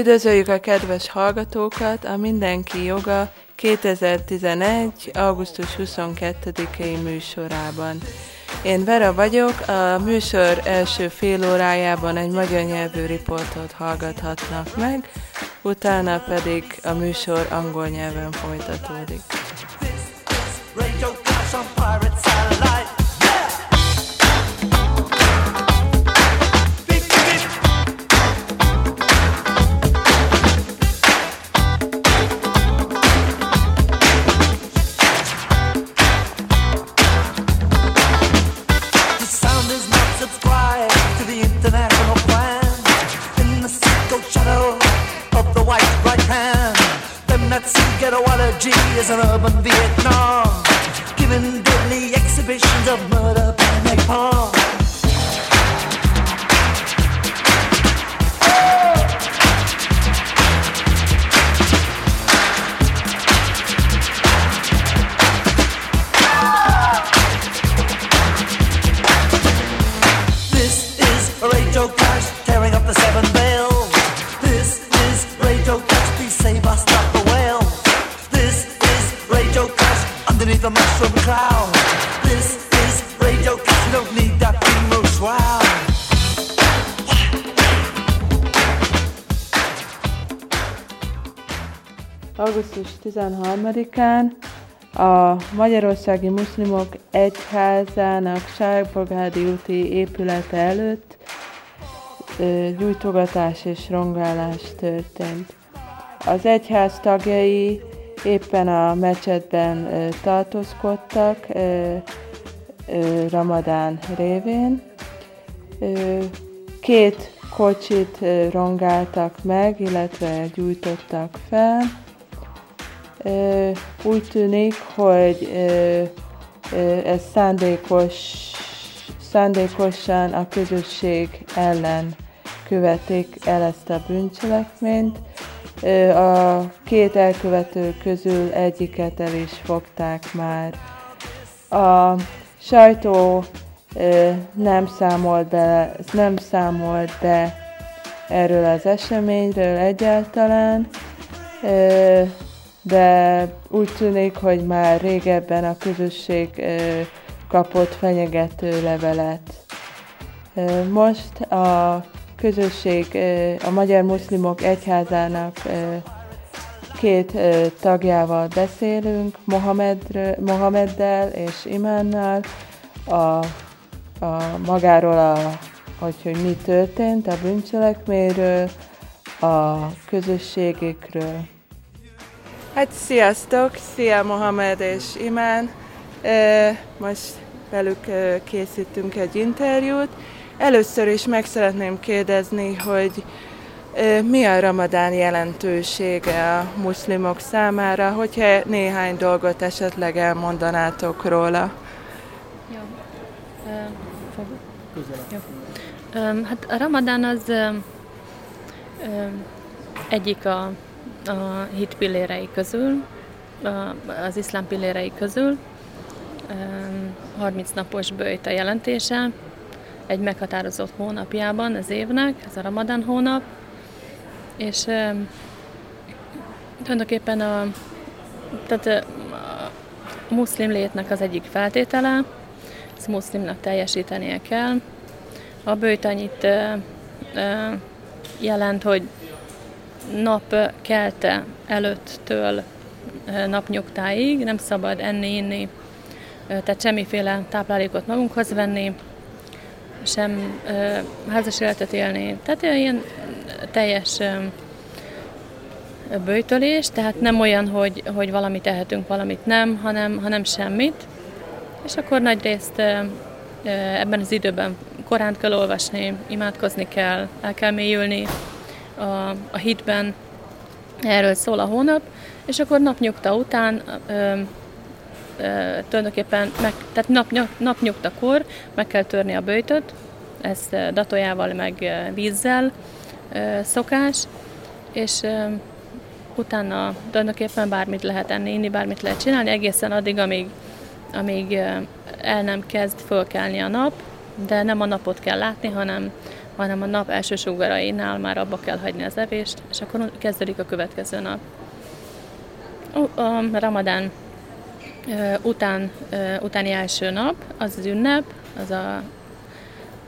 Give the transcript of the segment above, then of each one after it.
Üdvözöljük a kedves hallgatókat a Mindenki Joga 2011. augusztus 22-i műsorában. Én Vera vagyok, a műsor első fél órájában egy magyar nyelvű riportot hallgathatnak meg, utána pedig a műsor angol nyelven folytatódik. Is an urban Vietnam, giving deadly exhibitions of murder and napalm. Augusztus 13-án a Magyarországi Muszlimok Egyházának Sárbogádi úti épülete előtt gyújtogatás és rongálás történt. Az egyház tagjai éppen a mecsetben tartózkodtak Ramadán révén. Két kocsit rongáltak meg, illetve gyújtottak fel úgy tűnik, hogy ez szándékos, szándékosan a közösség ellen követik el ezt a bűncselekményt. A két elkövető közül egyiket el is fogták már. A sajtó nem számolt be, nem számolt be erről az eseményről egyáltalán de úgy tűnik, hogy már régebben a közösség kapott fenyegető levelet. Most a közösség, a Magyar Muszlimok Egyházának két tagjával beszélünk, Mohameddel és Imánnal, a, a magáról, a, hogy, hogy mi történt, a bűncselekményről, a közösségükről. Hát sziasztok, szia Mohamed és Imán. Most velük készítünk egy interjút. Először is meg szeretném kérdezni, hogy mi a ramadán jelentősége a muszlimok számára, hogyha néhány dolgot esetleg elmondanátok róla. Jó. Jó. Hát a ramadán az egyik a a hit pillérei közül, az iszlám pillérei közül. 30 napos bőjt a jelentése, egy meghatározott hónapjában az évnek, ez a Ramadan hónap, és tulajdonképpen a, tehát a muszlim létnek az egyik feltétele, ezt muszlimnak teljesítenie kell. A bőjt annyit jelent, hogy nap kelte előttől napnyugtáig nem szabad enni, inni, tehát semmiféle táplálékot magunkhoz venni. sem házas életet élni. Tehát ilyen teljes ö, bőjtölés, tehát nem olyan, hogy, hogy valamit tehetünk, valamit nem, hanem, hanem semmit. És akkor nagy részt ö, ebben az időben Koránt kell olvasni, imádkozni kell, el kell mélyülni a, a hitben, erről szól a hónap, és akkor napnyugta után ö, ö, tulajdonképpen, meg, tehát nap, napnyugtakor meg kell törni a bőjtöt, ez datójával meg vízzel ö, szokás, és ö, utána tulajdonképpen bármit lehet enni, inni, bármit lehet csinálni, egészen addig, amíg, amíg el nem kezd fölkelni a nap, de nem a napot kell látni, hanem, hanem a nap első sugarainál már abba kell hagyni az evést, és akkor kezdődik a következő nap. A Ramadán után, utáni első nap, az az ünnep, az a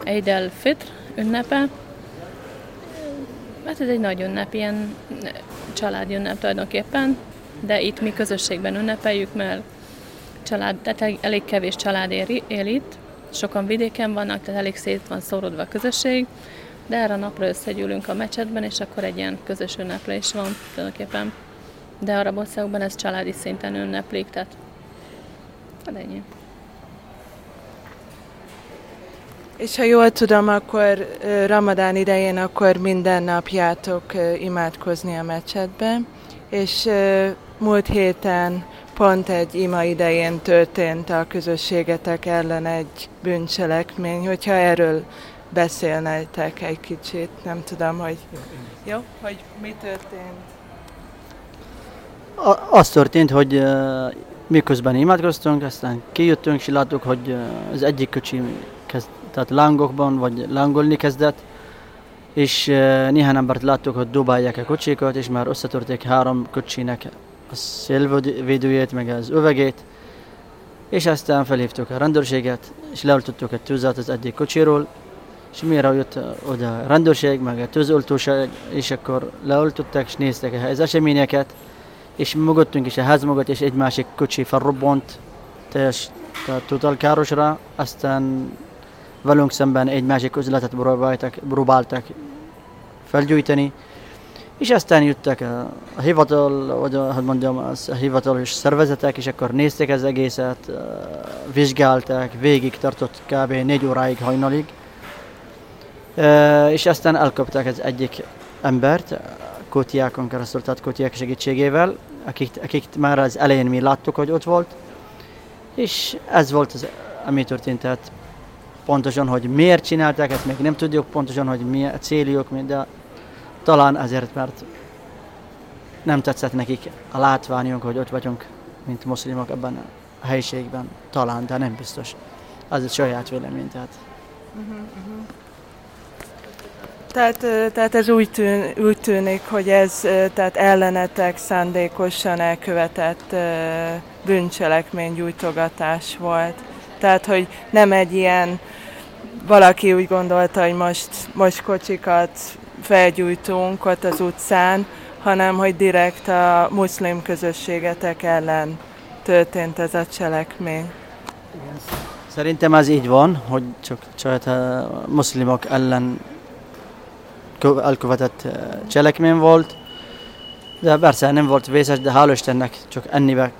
Eid el-Fitr ünnepe. Hát ez egy nagy ünnep, ilyen családi ünnep tulajdonképpen, de itt mi közösségben ünnepeljük, mert család, tehát elég kevés család él itt, Sokan vidéken vannak, tehát elég szét van szórodva a közösség, de erre a napra összegyűlünk a mecsetben, és akkor egy ilyen közös ünneplés van tulajdonképpen. De arab országokban ez családi szinten ünneplik, tehát hát ennyi. És ha jól tudom, akkor Ramadán idején akkor minden nap játok imádkozni a mecsetbe, és múlt héten pont egy ima idején történt a közösségetek ellen egy bűncselekmény, hogyha erről beszélnetek egy kicsit, nem tudom, hogy jó, hogy mi történt. A, az történt, hogy uh, miközben imádkoztunk, aztán kijöttünk, és láttuk, hogy uh, az egyik kocsi kezd, tehát lángokban, vagy lángolni kezdett, és uh, néhány embert láttuk, hogy dobálják a kocsikat, és már összetörték három kocsinek a szélvédőjét, meg az övegét, és aztán felhívtuk a rendőrséget, és leoltottuk a tűzet az egyik kocsiról, és mire jött oda a rendőrség, meg a tűzoltóság, és akkor leoltották, és néztek az eseményeket, és mögöttünk is a ház mögött, és egy másik kocsi felrobbant, teljes, totál károsra, aztán velünk szemben egy másik üzletet próbáltak, próbáltak felgyújtani, és aztán jöttek a, hivatal, vagy a, hogy mondjam, a hivatalos szervezetek, és akkor nézték az egészet, vizsgálták, végig tartott kb. négy óráig hajnalig, és aztán elkapták az egyik embert, kótiákon keresztül, tehát kótiák segítségével, akik, akik már az elején mi láttuk, hogy ott volt, és ez volt az, ami történt, tehát pontosan, hogy miért csinálták, ezt még nem tudjuk pontosan, hogy mi a céljuk, de talán azért, mert nem tetszett nekik a látványunk, hogy ott vagyunk, mint muszlimok ebben a helyiségben. Talán, de nem biztos. Az egy saját vélemény, tehát. Uh-huh. Tehát, tehát ez úgy, tűn, úgy tűnik, hogy ez tehát ellenetek szándékosan elkövetett bűncselekmény gyújtogatás volt. Tehát, hogy nem egy ilyen, valaki úgy gondolta, hogy most, most kocsikat felgyújtunk ott az utcán, hanem hogy direkt a muszlim közösségetek ellen történt ez a cselekmény. Szerintem ez így van, hogy csak, csak a muszlimok ellen elkövetett eh, cselekmény volt, de persze nem volt vészes, de hál' Istennek csak ennyibe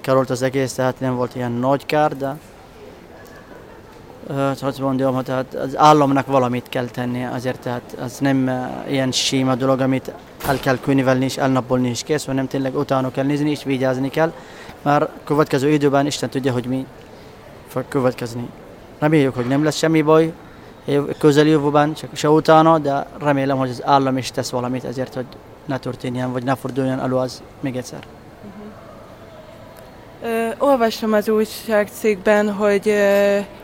került az egész, tehát nem volt ilyen nagy kár, de hogy mondjam, tehát az államnak valamit kell tennie, azért tehát az nem ilyen síma dolog, amit el kell könyvelni és elnapolni is kész, hanem tényleg utána kell nézni és vigyázni kell, mert következő időben Isten tudja, hogy mi fog következni. Reméljük, hogy nem lesz semmi baj közeljövőben, csak se utána, de remélem, hogy az állam is tesz valamit ezért, hogy ne történjen, vagy ne forduljon elő az még egyszer. Ö, olvasom az újságcikkben, hogy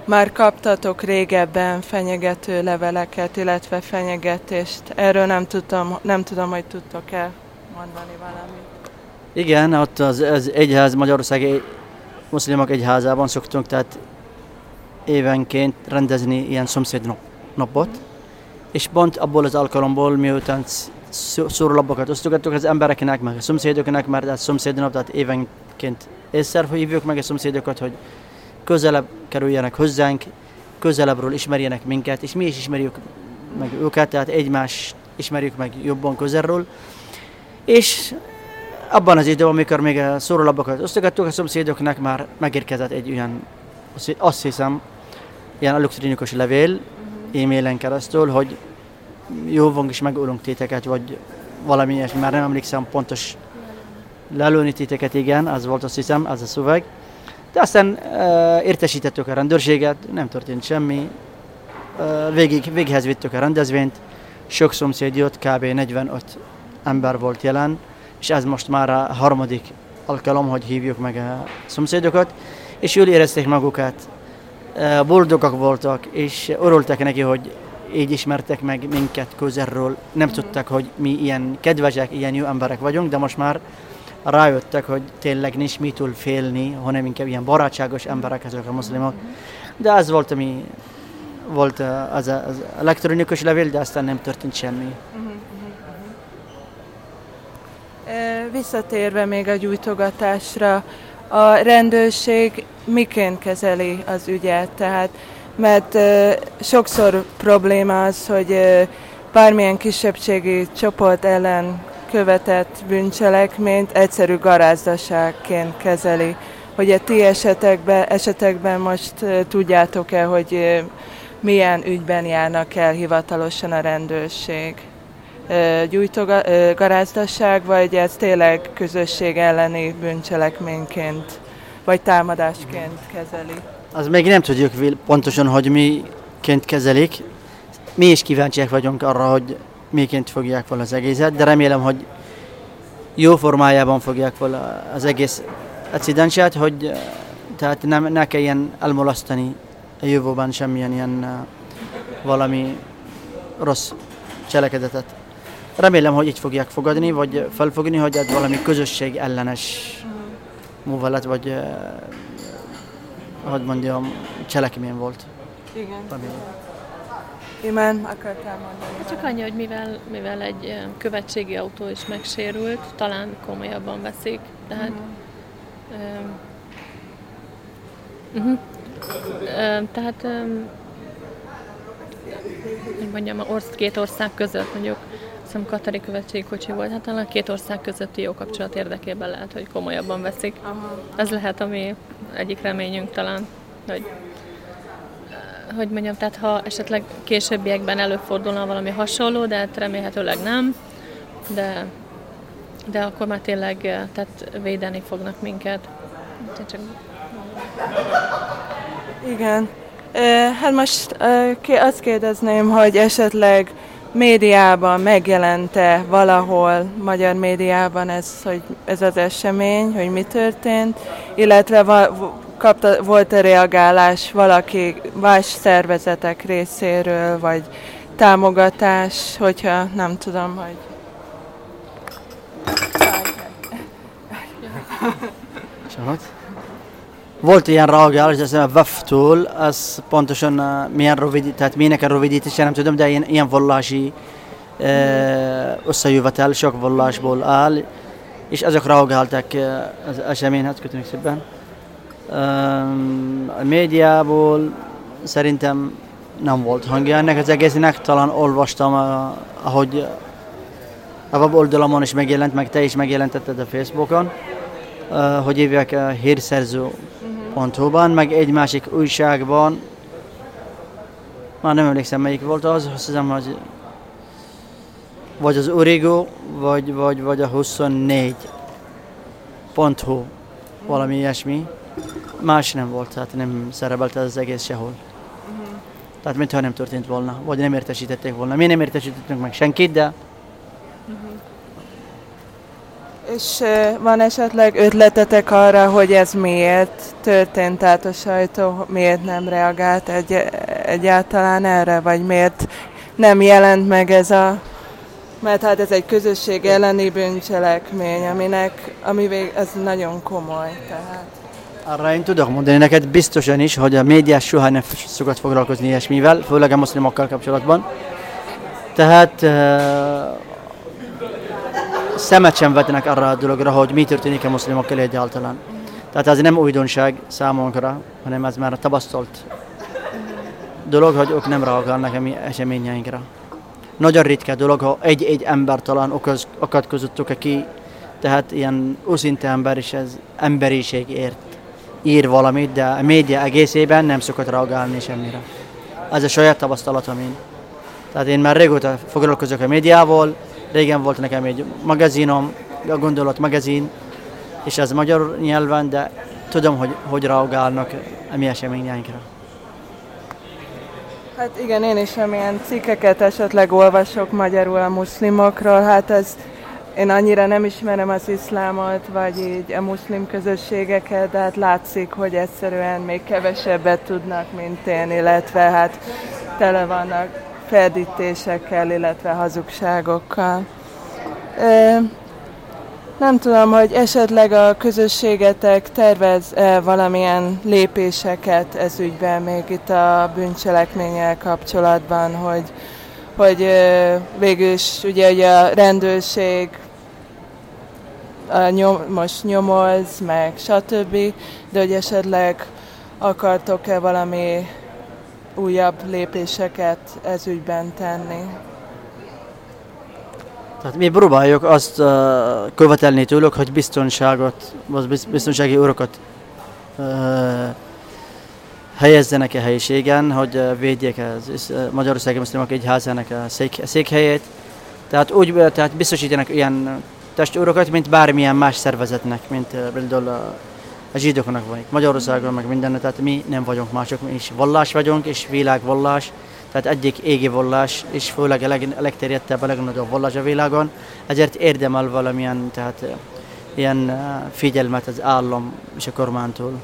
már kaptatok régebben fenyegető leveleket, illetve fenyegetést. Erről nem tudom, nem tudom hogy tudtok-e mondani valamit. Igen, ott az, az egyház, Magyarországi muszlimok egyházában szoktunk, tehát évenként rendezni ilyen szomszéd napot, mm. és pont abból az alkalomból, miután szórólapokat osztogattuk az embereknek, meg a szomszédoknak, mert a szomszédnap, tehát évenként észre hívjuk meg a szomszédokat, hogy közelebb kerüljenek hozzánk, közelebbről ismerjenek minket, és mi is ismerjük meg őket, tehát egymás ismerjük meg jobban közelről. És abban az időben, amikor még a szórólapokat osztogattuk a szomszédoknak, már megérkezett egy olyan, azt hiszem, ilyen elektronikus levél, e-mailen keresztül, hogy jó van is megölünk téteket, vagy valami ilyesmi, már nem emlékszem pontos lelőni téteket, igen, az volt azt hiszem, az a szöveg. De aztán uh, értesítettük a rendőrséget, nem történt semmi. Uh, végig, véghez vittük a rendezvényt, sok szomszéd jött, kb. 45 ember volt jelen, és ez most már a harmadik alkalom, hogy hívjuk meg a szomszédokat, és jól érezték magukat, boldogak voltak, és örültek neki, hogy így ismertek meg minket közelről. Nem tudtak, hogy mi ilyen kedvesek, ilyen jó emberek vagyunk, de most már rájöttek, hogy tényleg nincs mitől félni, hanem inkább ilyen barátságos emberek ezek a muszlimok. De ez volt, ami volt az, az elektronikus levél, de aztán nem történt semmi. Visszatérve még a gyújtogatásra, a rendőrség miként kezeli az ügyet? Tehát, mert sokszor probléma az, hogy bármilyen kisebbségi csoport ellen követett bűncselekményt egyszerű garázdaságként kezeli. Hogy a ti esetekben, esetekben most tudjátok-e, hogy milyen ügyben járnak el hivatalosan a rendőrség? gyújtogarázdasság, vagy ez tényleg közösség elleni bűncselekményként, vagy támadásként kezeli? Az még nem tudjuk pontosan, hogy miként kezelik. Mi is kíváncsiak vagyunk arra, hogy miként fogják fel az egészet, de remélem, hogy jó formájában fogják fel az egész accidensát, hogy tehát nem, ne kelljen elmolasztani a jövőben semmilyen ilyen valami rossz cselekedetet. Remélem, hogy így fogják fogadni, vagy felfogni, hogy ez valami közösség ellenes művelet, vagy hogy mondjam, cselekmény volt. Igen. Remélem. Imán, akartál mondani? Hát csak annyi, hogy mivel, mivel egy követségi autó is megsérült, talán komolyabban veszik. Tehát, uh-huh. uh, uh-huh. uh, tehát um, hogy mondjam, orsz, két ország között mondjuk hiszem Katari követségi kocsi volt, hát talán a két ország közötti jó kapcsolat érdekében lehet, hogy komolyabban veszik. Aha. Ez lehet, ami egyik reményünk talán, hogy hogy mondjam, tehát ha esetleg későbbiekben előfordulna valami hasonló, de hát remélhetőleg nem, de, de akkor már tényleg tehát védeni fognak minket. Csak... Igen. Hát most azt kérdezném, hogy esetleg médiában megjelente valahol, magyar médiában ez, hogy ez az esemény, hogy mi történt, illetve va, kapta, volt-e reagálás valaki más szervezetek részéről, vagy támogatás, hogyha nem tudom, hogy... شفت؟ فولت ين راوغا على جالس فف تول اس بونتشن ميان روفيدي تات مينا كان روفيدي تشان تدم دا ين ين فولاشي اس يوفتال شوك فولاش بول ال ايش ازك راوغا هالتك اشامين هات كنت نكتبها a médiából szerintem nem volt hangja ennek az egésznek, talán olvastam, ahogy a web oldalamon is megjelent, meg te is megjelentetted a Facebookon, hogy hívják a hírszerző Pontóban, meg egy másik újságban, már nem emlékszem melyik volt az, azt hiszem, hogy vagy az Origo, vagy, vagy, vagy a 24 hu valami ilyesmi. Más nem volt, tehát nem szerepelt ez az egész sehol. Uh-huh. Tehát mintha nem történt volna, vagy nem értesítették volna. Mi nem értesítettünk meg senkit, de És van esetleg ötletetek arra, hogy ez miért történt, tehát a sajtó miért nem reagált egy, egyáltalán erre, vagy miért nem jelent meg ez a... Mert hát ez egy közösség elleni bűncselekmény, aminek, ami vég, ez nagyon komoly, tehát. Arra tudok mondani neked biztosan is, hogy a média soha nem szokott foglalkozni ilyesmivel, főleg a muszlimokkal kapcsolatban. Tehát szemet sem vetnek arra a dologra, hogy mi történik a muszlimokkal egyáltalán. Tehát ez nem újdonság számunkra, hanem ez már tapasztalt dolog, hogy ők nem reagálnak a mi eseményeinkre. Nagyon ritka dolog, ha egy-egy ember talán okoz, akad közöttük, aki tehát ilyen őszinte ember is ez emberiségért ír valamit, de a média egészében nem szokott reagálni semmire. Ez a saját tapasztalatom én. Tehát én már régóta foglalkozok a médiával, régen volt nekem egy magazinom, a gondolat magazin, és ez magyar nyelven, de tudom, hogy hogy reagálnak a mi eseményeinkre. Hát igen, én is amilyen cikkeket esetleg olvasok magyarul a muszlimokról, hát ez én annyira nem ismerem az iszlámot, vagy így a muszlim közösségeket, de hát látszik, hogy egyszerűen még kevesebbet tudnak, mint én, illetve hát tele vannak ferdítésekkel, illetve hazugságokkal. Nem tudom, hogy esetleg a közösségetek tervez valamilyen lépéseket ez ügyben még itt a bűncselekménnyel kapcsolatban, hogy, hogy végül is ugye, ugye a rendőrség a nyom, most nyomoz, meg stb., de hogy esetleg akartok-e valami újabb lépéseket ez ügyben tenni? Tehát mi próbáljuk azt uh, követelni tőlük, hogy biztonságot, biztonsági urakat uh, helyezzenek a helyiségen, hogy uh, védjék az uh, Magyarországi Muszlimok Egyházának a szék, székhelyét. Tehát úgy tehát biztosítanak ilyen testőröket, mint bármilyen más szervezetnek, mint például a zsidóknak van Magyarországon, meg minden, tehát mi nem vagyunk mások, mi is vallás vagyunk, és világvallás, tehát egyik égi vallás, és főleg a leg, legterjedtebb, a legnagyobb vallás a világon, ezért érdemel valamilyen, tehát ilyen figyelmet az állam és a kormánytól.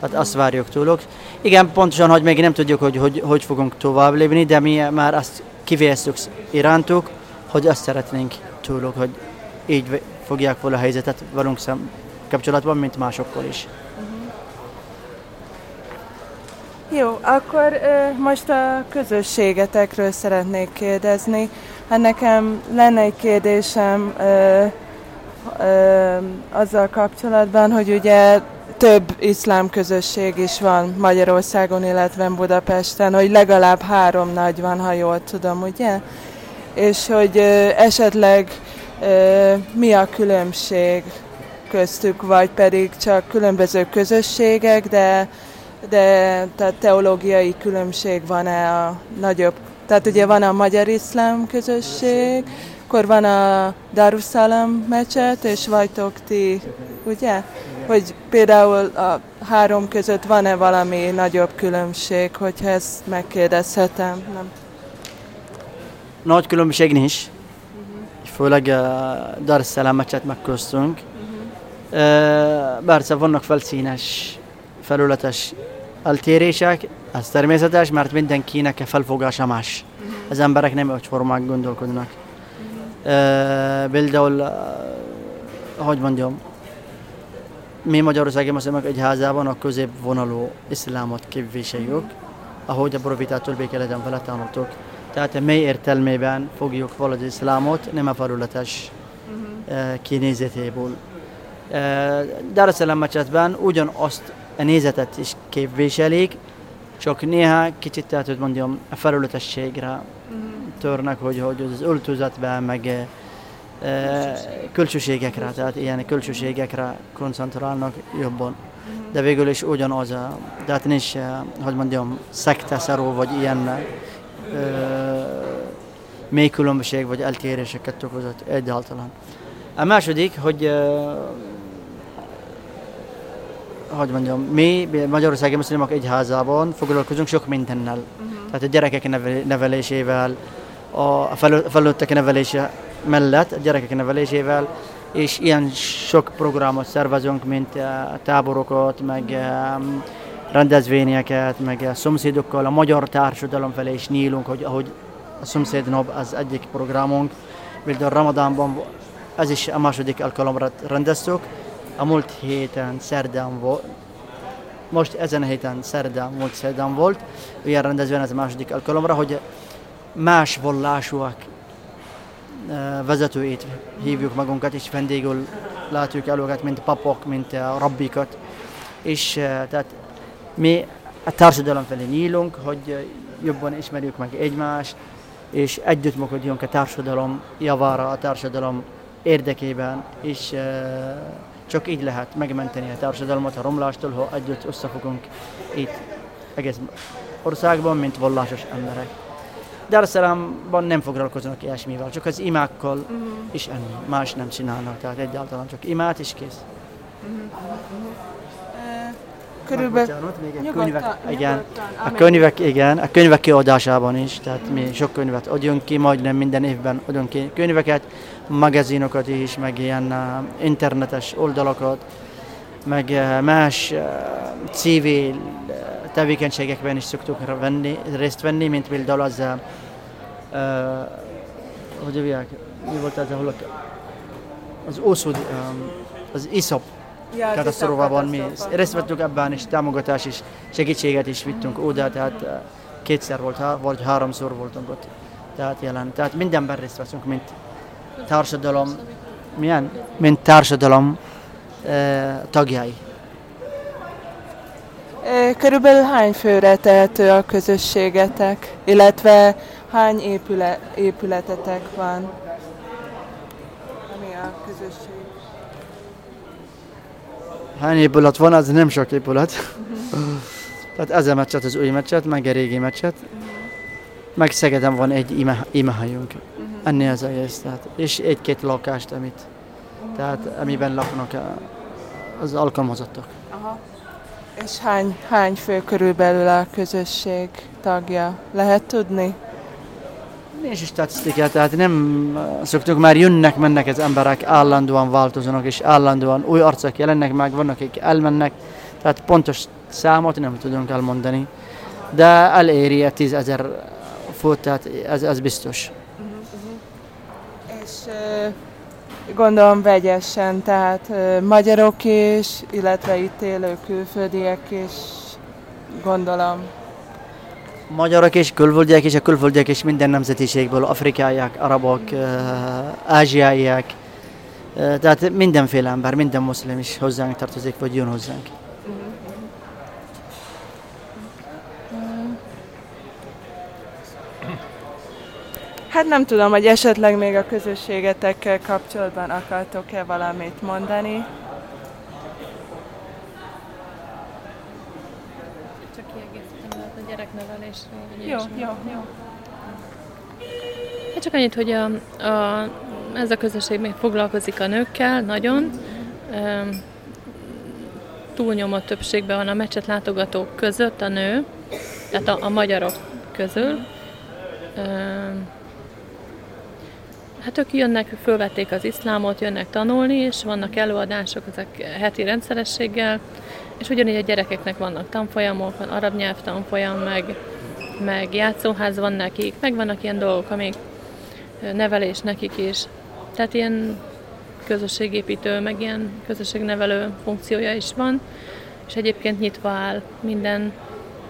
Tehát azt várjuk tőlük. Igen, pontosan, hogy még nem tudjuk, hogy hogy, hogy fogunk tovább lépni, de mi már azt kivéreztük irántuk, hogy azt szeretnénk tőlük, hogy így fogják fel a helyzetet velünk szem kapcsolatban, mint másokkal is. Jó, akkor most a közösségetekről szeretnék kérdezni. Hát nekem lenne egy kérdésem ö, ö, azzal kapcsolatban, hogy ugye több iszlám közösség is van Magyarországon, illetve Budapesten, hogy legalább három nagy van, ha jól tudom, ugye? És hogy esetleg mi a különbség köztük, vagy pedig csak különböző közösségek, de de tehát teológiai különbség van-e a nagyobb, tehát ugye van a magyar iszlám közösség, akkor van a Darussalam mecset, és vagytok ti, ugye? Hogy például a három között van-e valami nagyobb különbség, hogyha ezt megkérdezhetem? Nem. Nagy különbség nincs. Uh-huh. Főleg a Darussalam mecset megköztünk. Uh-huh. Persze vannak felszínes felületes eltérések, ez természetes, mert mindenkinek a felfogása más. Uh-huh. Az emberek nem egyformák gondolkodnak. Uh, például, uh, hogy mondjam, mi Magyarországi Moszlimok egyházában a középvonalú iszlámot képviseljük, ahogy a profitától békeleten felett tanultuk. Tehát a mély értelmében fogjuk valahogy iszlámot, nem a felületes uh-huh. uh, kinézetéből. Uh, Dar es ugyanazt a nézetet is képviselik, csak néha kicsit, tehát hogy mondjam, a felületességre uh-huh. törnek, hogy, hogy az öltözetben, meg e, külsőségekre, tehát ilyen külsőségekre koncentrálnak jobban. De végül is ugyanaz, tehát nincs, hogy mondjam, szekteszeró, vagy ilyen mély különbség, vagy eltéréseket okozott egyáltalán. A második, hogy hogy mondjam, mi Magyarországi Muszlimok Egyházában foglalkozunk sok mindennel. Uh-huh. Tehát a gyerekek nevelésével, a felnőttek nevelése mellett, a gyerekek nevelésével, és ilyen sok programot szervezünk, mint uh, táborokat, meg um, rendezvényeket, meg a szomszédokkal, a magyar társadalom felé is nyílunk, hogy ahogy a szomszédnap az egyik programunk, például Ramadánban ez is a második alkalomra rendeztük, a múlt héten szerdán volt, most ezen a héten szerdán, múlt szerdán volt, ilyen rendezvény ez a második alkalomra, hogy más vallásúak vezetőit hívjuk magunkat, és vendégül látjuk el őket, mint papok, mint a rabbikat. És tehát mi a társadalom felé nyílunk, hogy jobban ismerjük meg egymást, és együttműködjünk a társadalom javára, a társadalom érdekében, és csak így lehet megmenteni a társadalmat a romlástól, ha együtt összefogunk itt egész országban, mint vallásos emberek. Dar es Salaamban nem foglalkoznak ilyesmivel, csak az imákkal uh-huh. is ennyi, más nem csinálnak, tehát egyáltalán csak imát is kész. Uh-huh. Körülbelül... még a könyvek, igen, a könyvek, igen, a könyvek kiadásában is, tehát mi sok könyvet adjunk ki, majdnem minden évben adunk ki könyveket, magazinokat is, meg ilyen uh, internetes oldalakat, meg uh, más uh, civil uh, tevékenységekben is szoktuk venni, részt venni, mint például az, uh, hogy hívják, mi volt ez, ahol az ószud, um, az ISOP ja, katasztrófában mi részt vettünk ebben, és támogatás és segítséget is vittünk oda, tehát uh, kétszer volt, vagy háromszor voltunk ott. Tehát jelen. Tehát mindenben részt veszünk, mint társadalom, milyen? Mint társadalom uh, tagjai. Körülbelül hány főre tehető a közösségetek, illetve hány épüle, épületetek van? Ami a közösség? Hány épület van, az nem sok épület. Tehát ez a meccset, az új meccset, meg a régi meccset. Meg Szegeden van egy ime, imehelyünk. Ennél az egész. Tehát, és egy-két lakást, amit, tehát, amiben laknak az alkalmazottak. És hány, hány fő körülbelül a közösség tagja? Lehet tudni? Nincs statisztika, tehát nem szoktuk már jönnek, mennek az emberek, állandóan változnak, és állandóan új arcok jelennek meg, vannak, akik elmennek, tehát pontos számot nem tudunk elmondani, de eléri a tízezer fut, tehát ez, ez biztos. Uh-huh. És uh, gondolom vegyesen, tehát magyarok is, illetve itt élő külföldiek is, gondolom magyarok és külföldiek és a külföldiek és minden nemzetiségből, afrikaiak, arabok, ázsiaiak, tehát mindenféle ember, minden muszlim is hozzánk tartozik, vagy jön hozzánk. Hát nem tudom, hogy esetleg még a közösségetekkel kapcsolatban akartok-e valamit mondani. gyereknevelésre. Jó, jó, jó. Hát csak annyit, hogy a, a, ez a közösség még foglalkozik a nőkkel nagyon. E, túlnyomó többségben van a meccset látogatók között a nő, tehát a, a magyarok közül. E, hát ők jönnek, fölvették az iszlámot, jönnek tanulni, és vannak előadások ezek heti rendszerességgel, és ugyanígy a gyerekeknek vannak tanfolyamok, van arab nyelv tanfolyam, meg, meg játszóház van nekik, meg vannak ilyen dolgok, amik nevelés nekik is. Tehát ilyen közösségépítő, meg ilyen közösségnevelő funkciója is van, és egyébként nyitva áll minden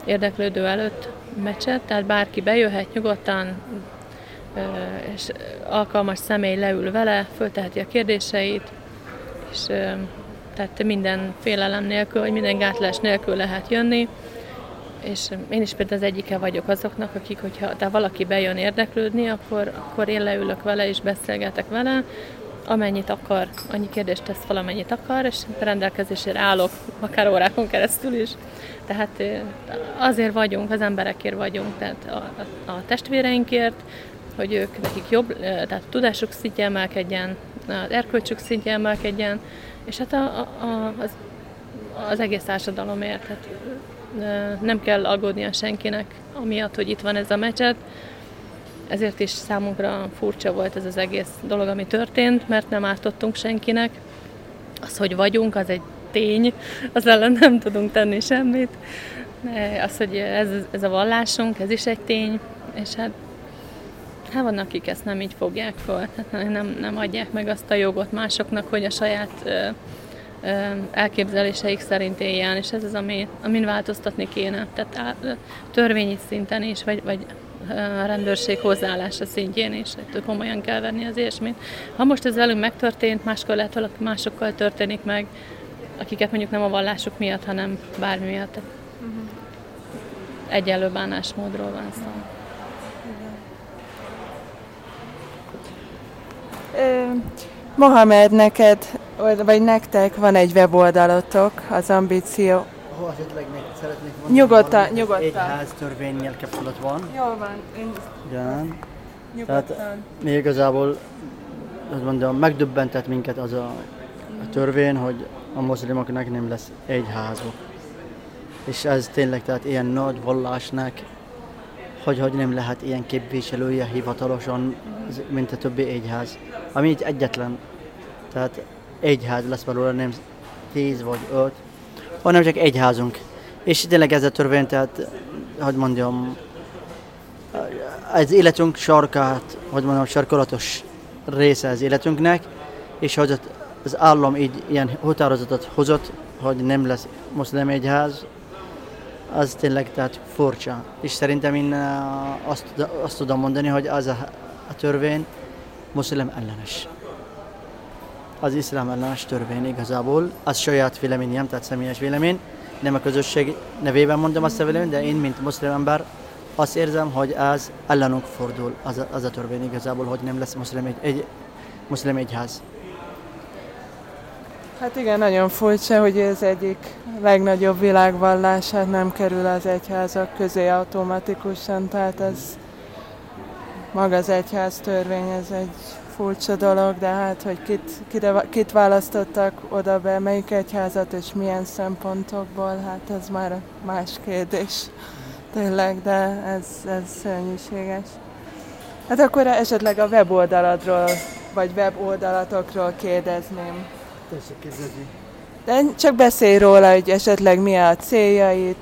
érdeklődő előtt meccset, tehát bárki bejöhet nyugodtan, és alkalmas személy leül vele, fölteheti a kérdéseit, és tehát minden félelem nélkül, vagy minden gátlás nélkül lehet jönni. És én is például az egyike vagyok azoknak, akik, hogyha de valaki bejön érdeklődni, akkor, akkor én leülök vele és beszélgetek vele, amennyit akar, annyi kérdést tesz valamennyit akar, és rendelkezésére állok, akár órákon keresztül is. Tehát azért vagyunk, az emberekért vagyunk, tehát a, a testvéreinkért, hogy ők nekik jobb, tehát tudásuk szintje emelkedjen, az erkölcsük szintje emelkedjen, és hát a, a, az, az egész társadalomért. Hát, nem kell aggódnia senkinek, amiatt, hogy itt van ez a meccset. Ezért is számunkra furcsa volt ez az egész dolog, ami történt, mert nem ártottunk senkinek. Az, hogy vagyunk, az egy tény, az ellen nem tudunk tenni semmit. Az, hogy ez, ez a vallásunk, ez is egy tény, és hát Hát vannak, akik ezt nem így fogják fel, tehát nem, nem adják meg azt a jogot másoknak, hogy a saját ö, ö, elképzeléseik szerint éljen, és ez az, ami, amin változtatni kéne. Tehát á, törvényi szinten is, vagy, vagy a rendőrség hozzáállása szintjén is, hogy komolyan kell venni az ilyesmit. Ha most ez velünk megtörtént, máskor lehet, hogy másokkal történik meg, akiket mondjuk nem a vallásuk miatt, hanem bármi miatt. Uh-huh. egyenlő bánásmódról van szó. Mohamed, neked, vagy nektek van egy weboldalatok, az ambíció. Ha esetleg szeretnék mondani, nyugodtan, nyugodtan. Egyház törvényel kapcsolat van. Jól van, én Igen. nyugodtan. Tehát mi igazából, azt mondjam, megdöbbentett minket az a, a törvény, hogy a muszlimoknak nem lesz egy házuk. És ez tényleg tehát ilyen nagy vallásnak, hogy, hogy nem lehet ilyen képviselője hivatalosan, mint a többi egyház. Ami így egyetlen. Tehát egyház lesz belőle, nem tíz vagy öt, hanem csak egy házunk. És tényleg ez a törvény, tehát, hogy mondjam, az életünk sarkát, hogy mondjam, sarkolatos része az életünknek, és hogy az állam így ilyen határozatot hozott, hogy nem lesz muszlim egyház, az tényleg tehát furcsa. És szerintem én azt, azt tudom mondani, hogy az a, a törvény muszlim ellenes. Az iszlám ellenes törvény igazából, az saját véleményem, tehát személyes vélemény, nem a közösség nevében mondom azt a véleményt, de én, mint muszlim ember, azt érzem, hogy ez ellenünk fordul, az a, az a törvény igazából, hogy nem lesz muszlim, egy, egy, muszlim egyház. Hát igen, nagyon furcsa, hogy ez egyik legnagyobb világvallását nem kerül az egyházak közé automatikusan, tehát ez maga az egyház törvény, ez egy furcsa dolog, de hát, hogy kit, kit, kit választottak oda be, melyik egyházat és milyen szempontokból, hát ez már más kérdés. Tényleg, de ez, ez szörnyűséges. Hát akkor esetleg a weboldaladról, vagy weboldalatokról kérdezném. Tessék kérdezni. De csak beszélj róla, hogy esetleg mi a céljaid,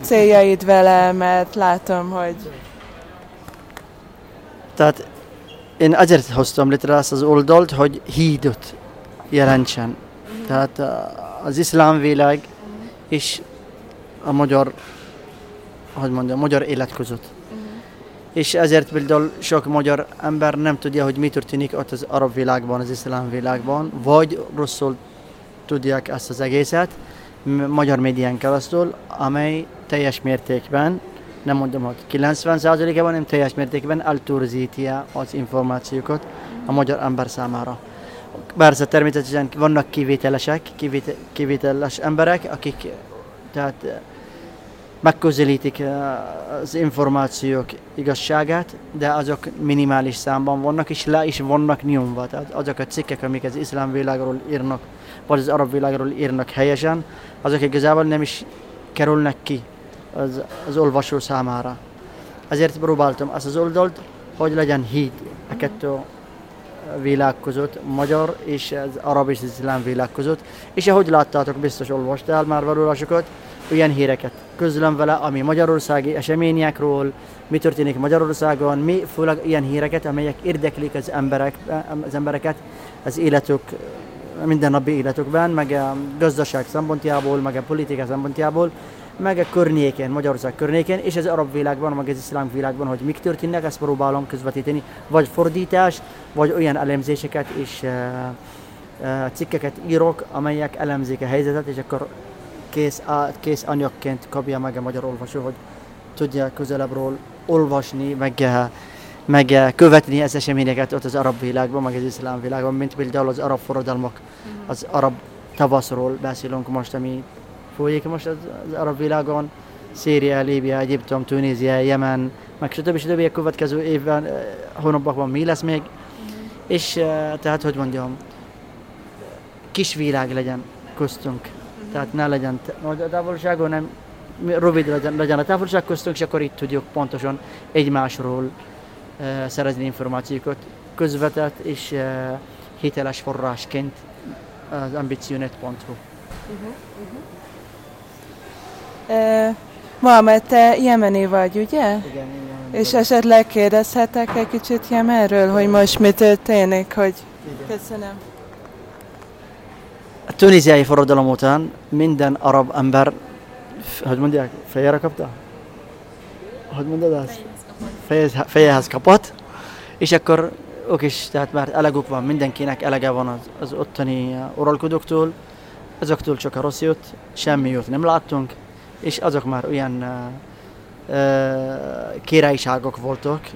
céljaid vele, mert látom, hogy... Tehát én azért hoztam létre ezt az oldalt, hogy hídot jelentsen. Tehát az iszlám világ és a magyar, hogy mondjam, magyar élet között. És ezért például sok magyar ember nem tudja, hogy mi történik ott az arab világban, az iszlám világban, vagy rosszul tudják ezt az egészet magyar médián keresztül, amely teljes mértékben, nem mondom, hogy 90%-ában, hanem teljes mértékben eltorzítja az információkat a magyar ember számára. Persze természetesen vannak kivételesek, kivételes emberek, akik tehát megközelítik az információk igazságát, de azok minimális számban vannak, és le is vannak nyomva. Tehát azok a cikkek, amik az iszlám világról írnak, vagy az arab világról írnak helyesen, azok igazából nem is kerülnek ki az, az olvasó számára. Ezért próbáltam ezt az oldalt, hogy legyen híd a kettő világ között, magyar és az arab és az iszlám világ között, és ahogy láttátok, biztos olvastál már valóra sokat, olyan híreket. Közlöm vele, ami magyarországi eseményekről, mi történik Magyarországon, mi főleg ilyen híreket, amelyek érdeklik az, emberek, az embereket az életük, mindennapi életükben, meg a gazdaság szempontjából, meg a politika szempontjából, meg a környéken, Magyarország környéken, és az arab világban, meg az iszlám világban, hogy mik történnek, ezt próbálom közvetíteni, vagy fordítást, vagy olyan elemzéseket és uh, uh, cikkeket írok, amelyek elemzik a helyzetet, és akkor kész, kész anyagként kapja meg a magyar olvasó, hogy tudja közelebbről olvasni, meg, eh, meg követni az eseményeket ott az arab világban, meg az iszlám világban, mint például az arab forradalmak, uh-huh. az arab tavaszról beszélünk most, ami folyik most az, arab világon, Szíria, Líbia, Egyiptom, Tunézia, Jemen, meg stb. stb. a következő évben, eh, hónapokban mi lesz még, és tehát, hogy mondjam, kis világ legyen köztünk tehát ne legyen a távolság, nem rövid legyen, legyen a távolság köztünk, és akkor itt tudjuk pontosan egymásról uh, szerezni információkat közvetett és uh, hiteles forrásként az ambitionet.hu. Uh-huh, uh-huh. Mohamed, te jemeni vagy, ugye? Igen, igen. És esetleg kérdezhetek egy kicsit Jemenről, hogy most mi történik, hogy... Igen. Köszönöm. A tunéziai forradalom után minden arab ember, hogy mondják, fejére kapta? Hogy mondod? Fejehez, fejehez kapott. És akkor ők is, tehát már elegük van, mindenkinek elege van az, az ottani uralkodóktól, azoktól csak a rossz jött, semmi jót nem láttunk, és azok már olyan királyságok voltak,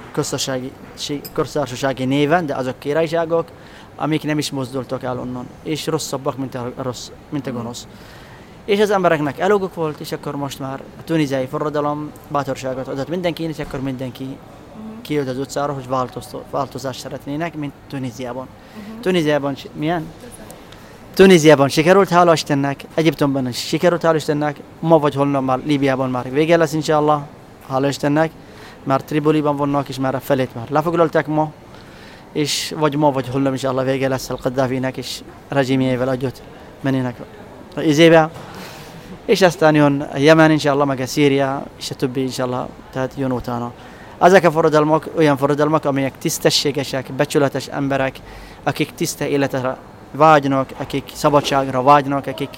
köztársasági néven, de azok királyságok, amik nem is mozdultak el onnan, és rosszabbak, mint a, rossz, mint a gonosz. És az embereknek eloguk volt, és akkor most már a tuniziai forradalom bátorságot adott mindenkinek, és akkor mindenki kijött az utcára, hogy változást szeretnének, mint Tunéziában. Uh-huh. Tunéziában milyen? Tunéziában sikerült, hála Istennek, Egyiptomban is sikerült, hála Istennek, ma vagy holnap már Líbiában már vége lesz, inshallah, hála Istennek, már Tripoliban vannak, és már a felét már lefoglalták ma, és vagy ma vagy holnap is Allah vége lesz a Qaddafinek, és rezsimjével együtt mennének izébe. És aztán jön Jemen, inshallah, meg a Szíria, és a többi, inshallah, tehát jön utána. Ezek a forradalmak olyan forradalmak, amelyek tisztességesek, becsületes emberek, akik tiszta életre vágynak, akik szabadságra vágynak, akik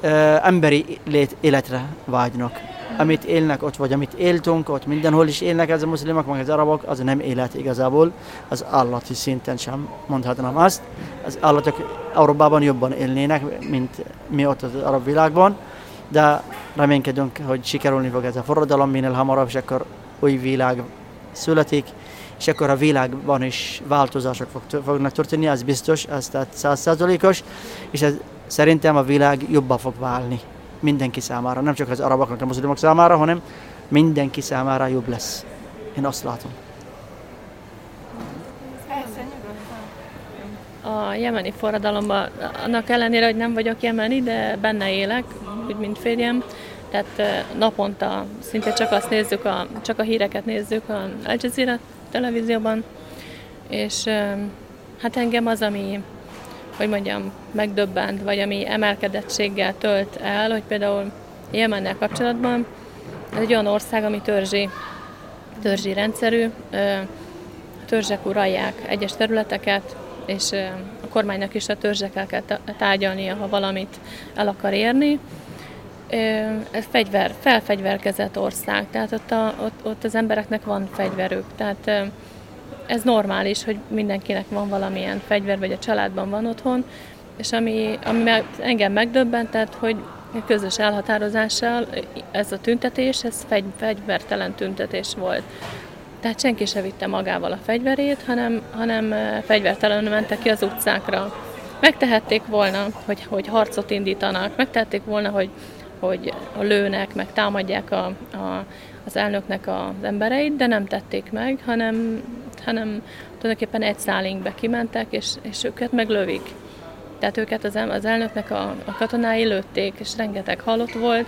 ö, emberi lét, életre vágynak. Amit élnek ott, vagy amit éltünk ott, mindenhol is élnek ez a muszlimok, meg az arabok, az nem élet igazából, az állati szinten sem mondhatnám azt. Az állatok Európában jobban élnének, mint mi ott az arab világban, de reménykedünk, hogy sikerülni fog ez a forradalom minél hamarabb, és akkor új világ születik, és akkor a világban is változások fog, fognak történni, ez biztos, ez tehát százszázalékos, és ez, szerintem a világ jobban fog válni mindenki számára, nem csak az araboknak, a muszlimok számára, hanem mindenki számára jobb lesz. Én azt látom. A jemeni forradalomban, annak ellenére, hogy nem vagyok jemeni, de benne élek, úgy mint férjem, tehát naponta szinte csak azt nézzük, a, csak a híreket nézzük a Al televízióban, és hát engem az, ami, hogy mondjam, megdöbbent, vagy ami emelkedettséggel tölt el, hogy például Jemennel kapcsolatban ez egy olyan ország, ami törzsi, törzsi rendszerű, törzsek uralják egyes területeket, és a kormánynak is a törzsekkel kell tárgyalnia, ha valamit el akar érni, ez fegyver, felfegyverkezett ország, tehát ott, a, ott, ott az embereknek van fegyverük, tehát ez normális, hogy mindenkinek van valamilyen fegyver, vagy a családban van otthon, és ami, ami engem megdöbbentett, hogy közös elhatározással ez a tüntetés, ez fegy, fegyvertelen tüntetés volt. Tehát senki se vitte magával a fegyverét, hanem, hanem fegyvertelenül mentek ki az utcákra. Megtehették volna, hogy, hogy harcot indítanak, megtehették volna, hogy hogy lőnek, meg támadják a, a, az elnöknek az embereit, de nem tették meg, hanem, hanem tulajdonképpen egy szálinkbe kimentek, és, és őket meglövik. Tehát őket az, az elnöknek a, a katonái lőtték, és rengeteg halott volt,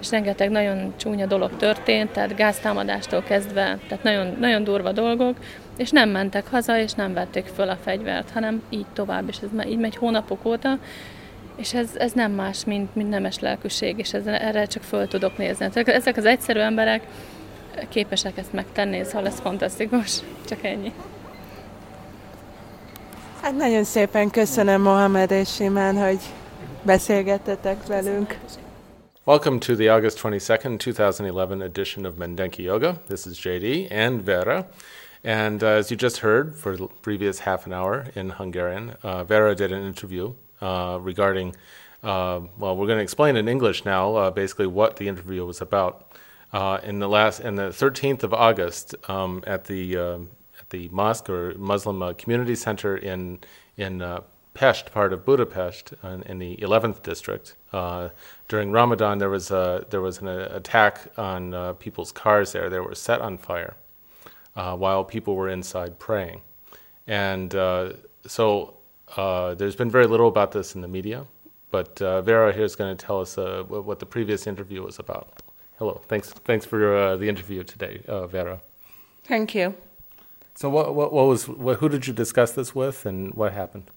és rengeteg nagyon csúnya dolog történt, tehát gáztámadástól kezdve, tehát nagyon, nagyon durva dolgok, és nem mentek haza, és nem vették föl a fegyvert, hanem így tovább, és ez így megy hónapok óta, és ez, ez nem más, mint, mint nemes lelkűség, és ez, erre csak föl tudok nézni. Ezek az egyszerű emberek képesek ezt megtenni, szóval ez fantasztikus. Csak ennyi. Hát nagyon szépen köszönöm Mohamed és Simán, hogy beszélgettetek velünk. Welcome to the August 22nd, 2011 edition of Mindenki Joga. This is JD and Vera. And uh, as you just heard for the previous half an hour in Hungarian, uh, Vera did an interview regarding, uh, well, we're going to explain in English now uh, basically what the interview was about. Uh, in the last, in the 13th of August, um, at the at the mosque or Muslim community center in in Pest, part of Budapest, in, in the 11th district. Uh, during Ramadan, there was a, there was an attack on uh, people's cars there. They were set on fire uh, while people were inside praying, and so uh, there's been very little about this in the media, but uh, Vera here is going to tell us uh, what the previous interview was about. Hello, thanks, thanks for uh, the interview today, uh, Vera. Thank you. So, what, what, what was, what, who did you discuss this with, and what happened?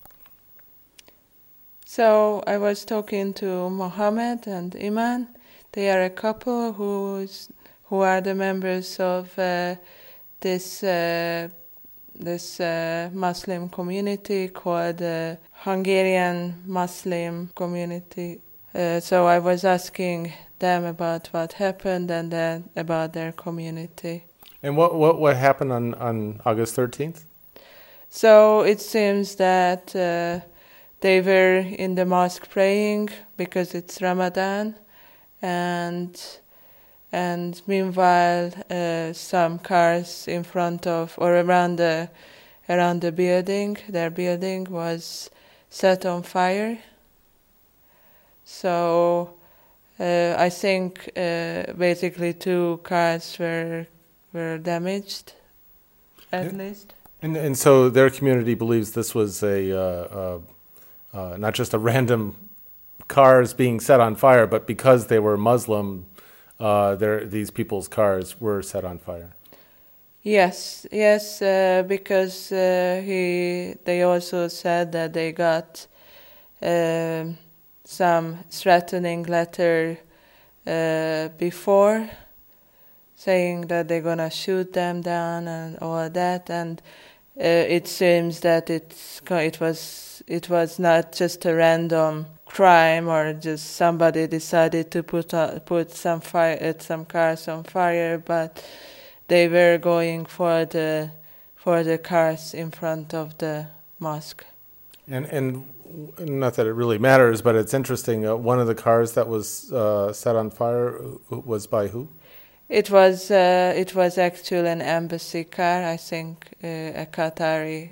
So, I was talking to Mohammed and Iman. They are a couple who's, who are the members of uh, this this uh, Muslim community called the uh, Hungarian Muslim community. Uh, so I was asking them about what happened and then about their community. And what, what, what happened on, on August 13th? So it seems that uh, they were in the mosque praying because it's Ramadan and and meanwhile uh, some cars in front of or around the around the building their building was set on fire. So uh, I think uh, basically two cars were were damaged at least. And, and so their community believes this was a uh, uh, uh, not just a random cars being set on fire, but because they were Muslim, uh, these people's cars were set on fire. Yes, yes, uh, because uh, he they also said that they got um some threatening letter uh, before, saying that they're gonna shoot them down and all that, and uh, it seems that it's it was it was not just a random crime or just somebody decided to put uh, put some fire uh, some cars on fire, but they were going for the for the cars in front of the mosque. And, and not that it really matters, but it's interesting. Uh, one of the cars that was uh, set on fire uh, was by who? It was uh, it was actually an embassy car, I think, uh, a Qatari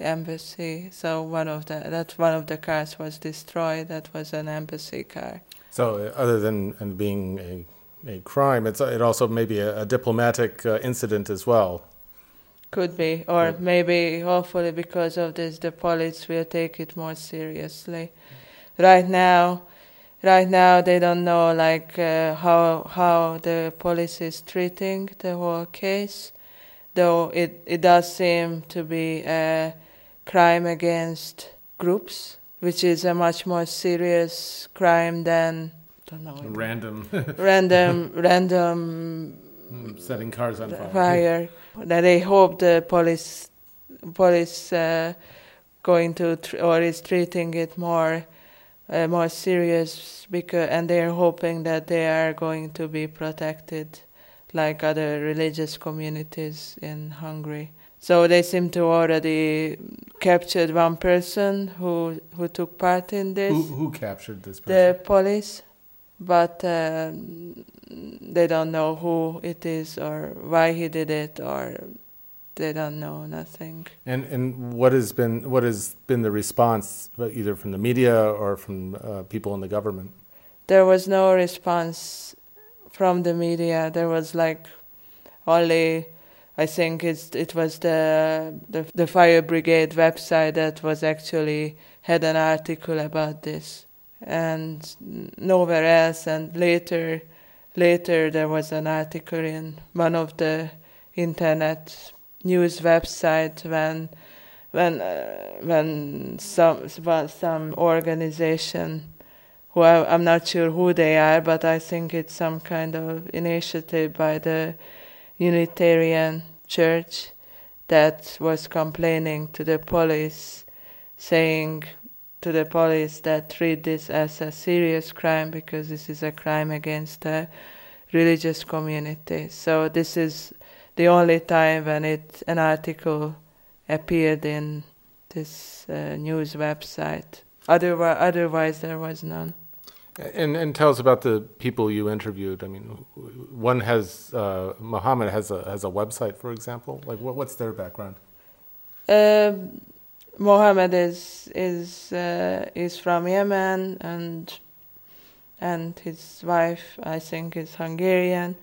embassy. So one of the that one of the cars was destroyed. That was an embassy car. So, uh, other than and being a, a crime, it's it also may be a, a diplomatic uh, incident as well. Could be, or Yeah. maybe hopefully because of this, the police will take it more seriously. Right now, right now they don't know like uh, how how the police is treating the whole case, though it it does seem to be a crime against groups, which is a much more serious crime than don't know Random random random setting cars on fire. fire that they hope the police police uh, going to tr- or is treating it more uh, more serious because and they are hoping that they are going to be protected like other religious communities in Hungary. So they seem to already captured one person who who took part in this Who, who captured this person? the police, but um, they don't know who it is or why he did it, or they don't know nothing. And and what has been what has been the response, uh, either from the media or from uh, people in the government? There was no response from the media. There was like only, I think it's it was the the, the fire brigade website that was actually had an article about this, and nowhere else. And later, later there was an article in one of the internet news websites when when uh, when some some organization who I, I'm not sure who they are, but I think it's some kind of initiative by the Unitarian Church that was complaining to the police, saying to the police that treat this as a serious crime because this is a crime against the religious community. So this is the only time when it an article appeared in this uh, news website. Otherwise, otherwise there was none. And and tell us about the people you interviewed. I mean, one has uh, Muhammad has a has a website, for example. Like, what, what's their background? Um, Mohammed is is uh, is from Yemen and and his wife I think is Hungarian.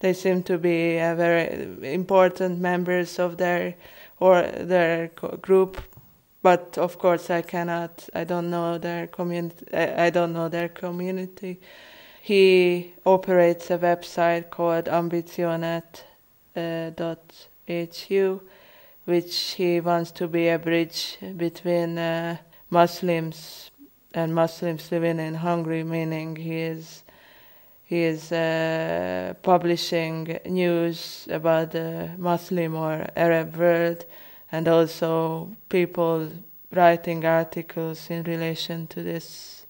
They seem to be uh, very important members of their or their group, but of course I cannot. I don't know their community. I, don't know their community. He operates a website called Ambitionet uh, which he wants to be a bridge between uh, Muslims and Muslims living in Hungary, meaning he is he is uh, publishing news about the Muslim or Arab world, and also people writing articles in relation to this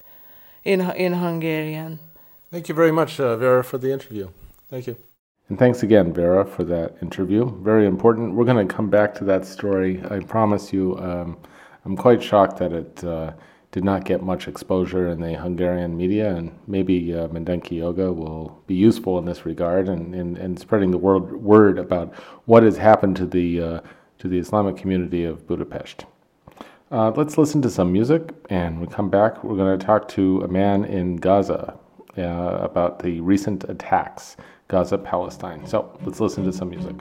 in in Hungarian. Thank you very much, uh, Vera, for the interview. Thank you. And thanks again, Vera, for that interview. Very important. We're going to come back to that story. I promise you. Um, I'm quite shocked that it uh, did not get much exposure in the Hungarian media, and maybe uh, Mindenki Joga will be useful in this regard and, and, and spreading the word, word about what has happened to the, uh, to the Islamic community of Budapest. Uh, let's listen to some music, and we come back. We're going to talk to a man in Gaza uh, about the recent attacks, Gaza, Palestine. So let's listen to some music.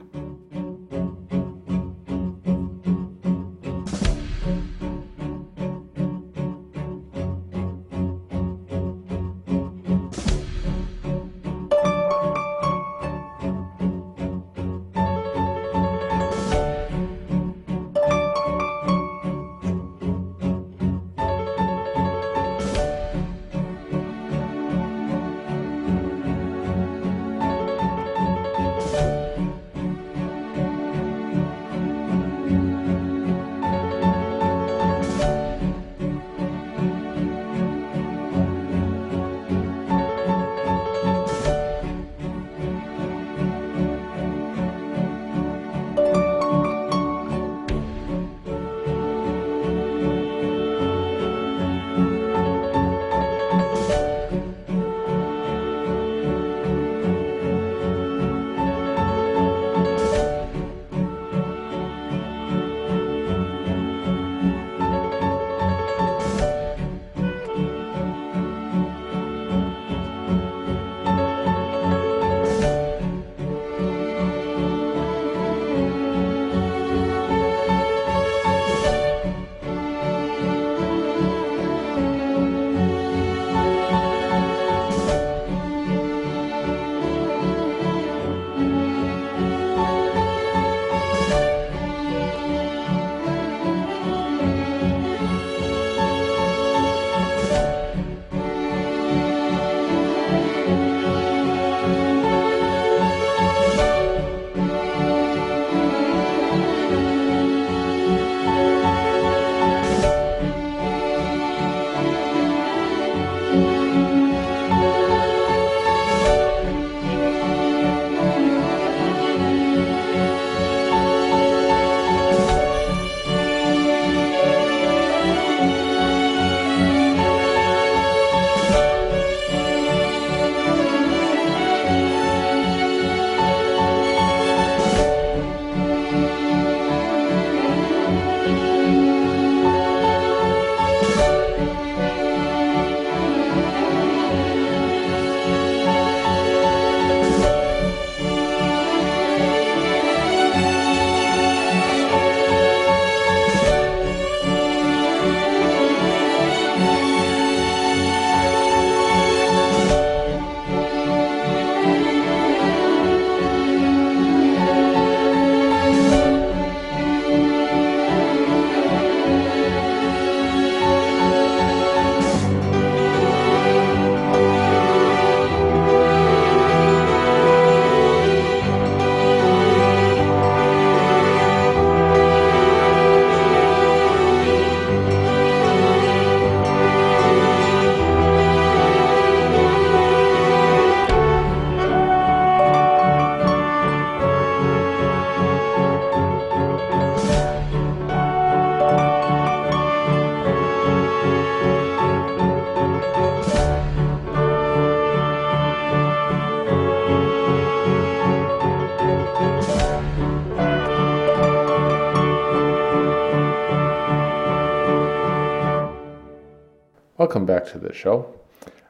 To the show.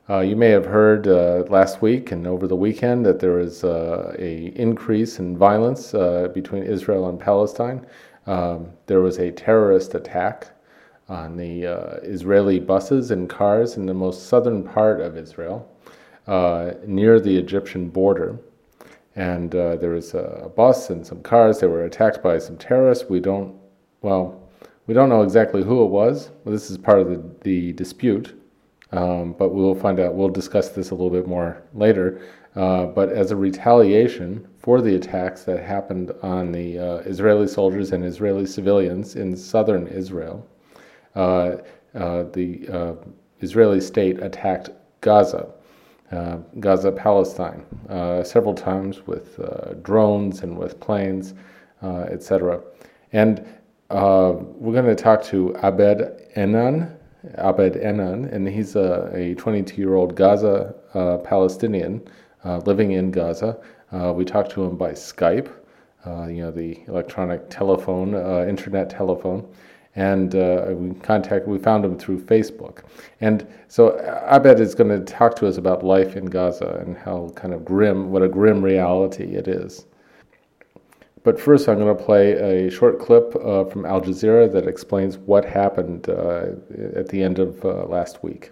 Uh, you may have heard uh, last week and over the weekend that there was uh, a increase in violence uh, between Israel and Palestine. Um, there was a terrorist attack on the uh, Israeli buses and cars in the most southern part of Israel, uh, near the Egyptian border. And there was a bus and some cars that were attacked by some terrorists. We don't, well, we don't know exactly who it was. This is part of the, the dispute, um, but we'll find out. We'll discuss this a little bit more later. Uh, but as a retaliation for the attacks that happened on the uh, Israeli soldiers and Israeli civilians in southern Israel, uh, uh the uh, Israeli state attacked Gaza. Uh, Gaza, Palestine, several times with drones and with planes, etc. And we're going to talk to Abed Enan, Abed Enan, and he's a 22 year old Gaza uh, Palestinian uh, living in Gaza. Uh, we talked to him by Skype, uh, you know, the electronic telephone, internet telephone and uh, we contact we found him through Facebook. And so Abed is going to talk to us about life in Gaza and how kind of grim, what a grim reality it is. But first, I'm going to play a short clip uh, from Al Jazeera that explains what happened uh, at the end of uh, last week.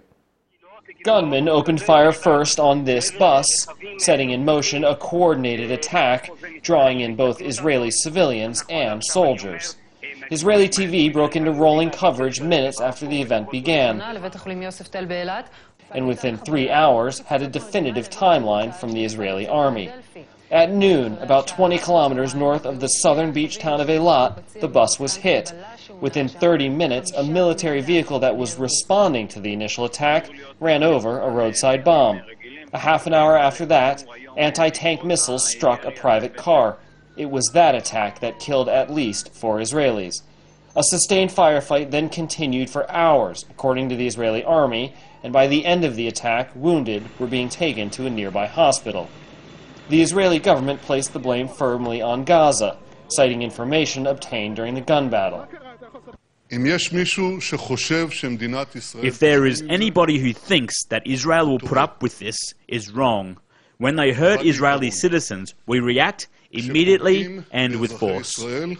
Gunmen opened fire first on this bus, setting in motion a coordinated attack, drawing in both Israeli civilians and soldiers. Israeli TV broke into rolling coverage minutes after the event began, and within three hours had a definitive timeline from the Israeli army. At noon, about 20 kilometers north of the southern beach town of Eilat, the bus was hit. Within 30 minutes, a military vehicle that was responding to the initial attack ran over a roadside bomb. A half an hour after that, anti tank missiles struck a private car. It was that attack that killed at least four Israelis. A sustained firefight then continued for hours, according to the Israeli army, and by the end of the attack, wounded were being taken to a nearby hospital. The Israeli government placed the blame firmly on Gaza, citing information obtained during the gun battle. If there is anybody who thinks that Israel will put up with this, is wrong. When they hurt Israeli citizens, we react immediately and with force. The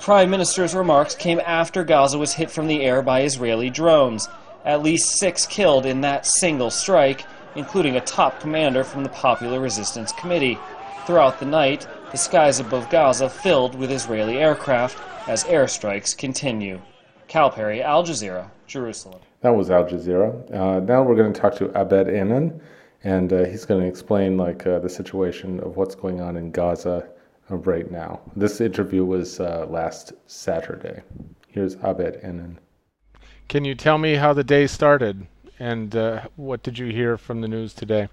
Prime Minister's remarks came after Gaza was hit from the air by Israeli drones. At least six killed in that single strike, including a top commander from the Popular Resistance Committee. Throughout the night, the skies above Gaza filled with Israeli aircraft as airstrikes continue. Cal Perry, Al Jazeera, Jerusalem. That was Al Jazeera. Uh, now we're going to talk to Abed Enan and uh, he's going to explain like uh, the situation of what's going on in Gaza uh, right now. This interview was uh, last Saturday. Here's Abed Enan. Can you tell me how the day started, and uh, what did you hear from the news today?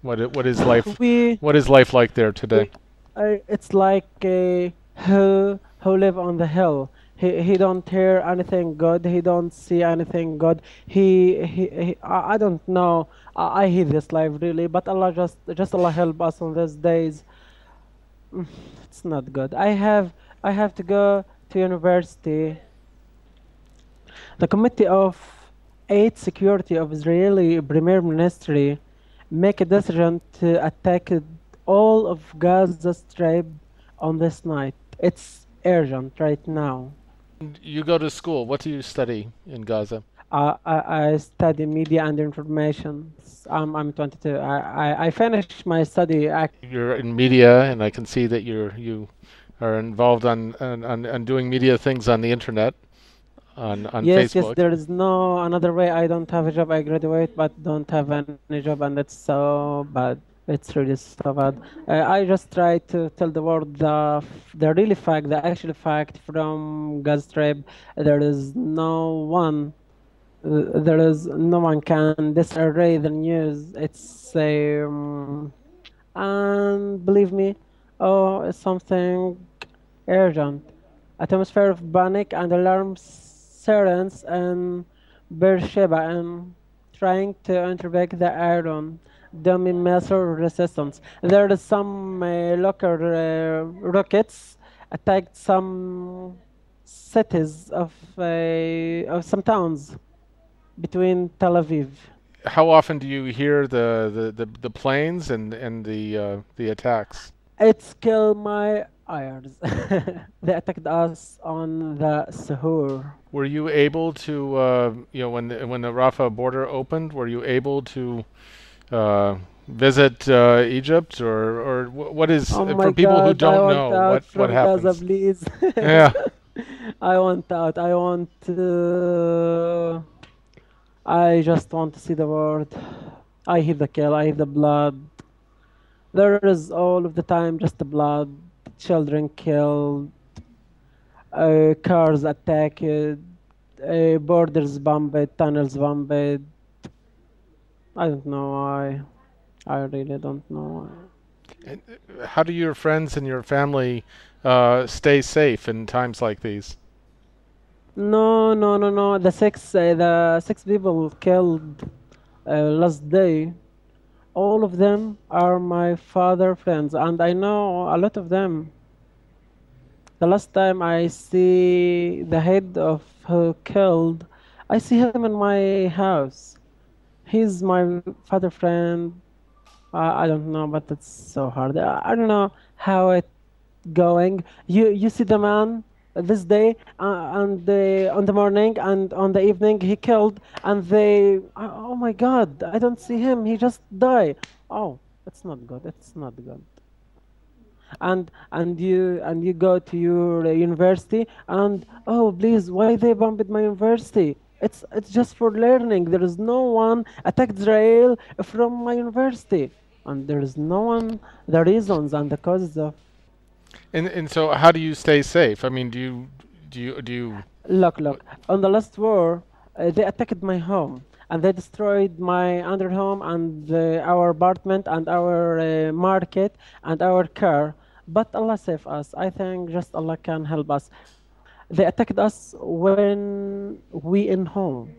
What what is life? We, what is life like there today? We, it's like a who who live on the hill he he don't hear anything good he don't see anything good he he, he I, I don't know I, I hate this life really but allah just just allah help us on these days it's not good i have i have to go to university the committee of eight security of israeli premier ministry make a decision to attack all of gaza strip on this night it's urgent right now you go to school. What do you study in Gaza? Uh, I, I, study media and information. I'm, I'm 22. I, I, I finished my study. You're in media, and I can see that you're you are involved on on, on, on doing media things on the internet, on on yes, Facebook. Yes, there is no another way. I don't have a job. I graduate, but don't have any job, and it's so bad. It's really so bad. Uh, I just try to tell the world the the really fact, the actual fact from Gaza Strip. There is no one. Uh, there is no one can disarray the news. It's um, and believe me, oh, it's something urgent. Atmosphere of panic and alarm sirens in Beersheba and trying to interdict the Iron Dome missile resistance. There are some uh, local uh, rockets attacked some cities of, uh, of some towns between Tel Aviv. How often do you hear the, the, the, the planes and, and the, uh, the attacks? It's killed my ears. they attacked us on the Sahur. Were you able to, uh, you know, when the, when the Rafah border opened, were you able to uh, visit uh, Egypt, or or what is oh for people God, who don't know what what happens? Gaza, please. yeah. I want out. I want to. I just want to see the world. I hate the kill. I hate the blood. There is all of the time just the blood, children killed, uh, cars attacked, uh, borders bombed, tunnels bombed, I don't know why. I really don't know why. How do your friends and your family uh, stay safe in times like these? No, no, no, no. The six, uh, the six people killed uh, last day. All of them are my father friends, and I know a lot of them. The last time I see the head of who killed, I see him in my house. He's my father friend. Uh, I don't know, but it's so hard. I, I don't know how it going. You you see the man this day uh, and the, on the morning and on the evening he killed and they oh my god i don't see him he just died. Oh it's not good it's not good. And and you and you go to your uh, university and oh please why they bombed my university? It's it's just for learning. There is no one attacked israel from my university. And there is no one the reasons and the causes of and and so how do you stay safe? I mean, do you do you do you Look, look. On the last war, uh, they attacked my home and they destroyed my under home and our apartment and our uh, market and our car. But Allah save us. I think just Allah can help us. They attacked us when we in home.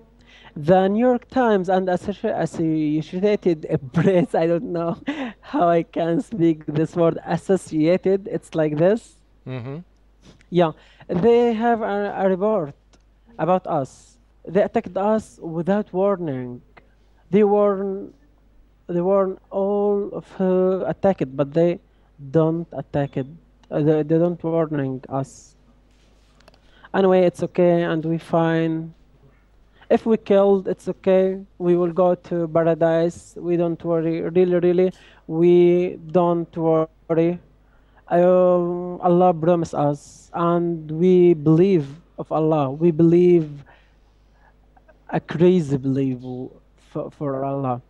The New York Times and Associated Press, I don't know how I can speak this word, associated, it's like this. mm-hmm. Yeah, they have a, a report about us. They attacked us without warning. They warn, they warn all of who attacked, but they don't attack it. Uh, they, they don't warning us. Anyway, it's okay, and we fine. If we killed, it's okay. We will go to paradise. We don't worry. Really, really, we don't worry. Um, Allah promised us, and we believe of Allah. We believe a crazy belief for, for Allah,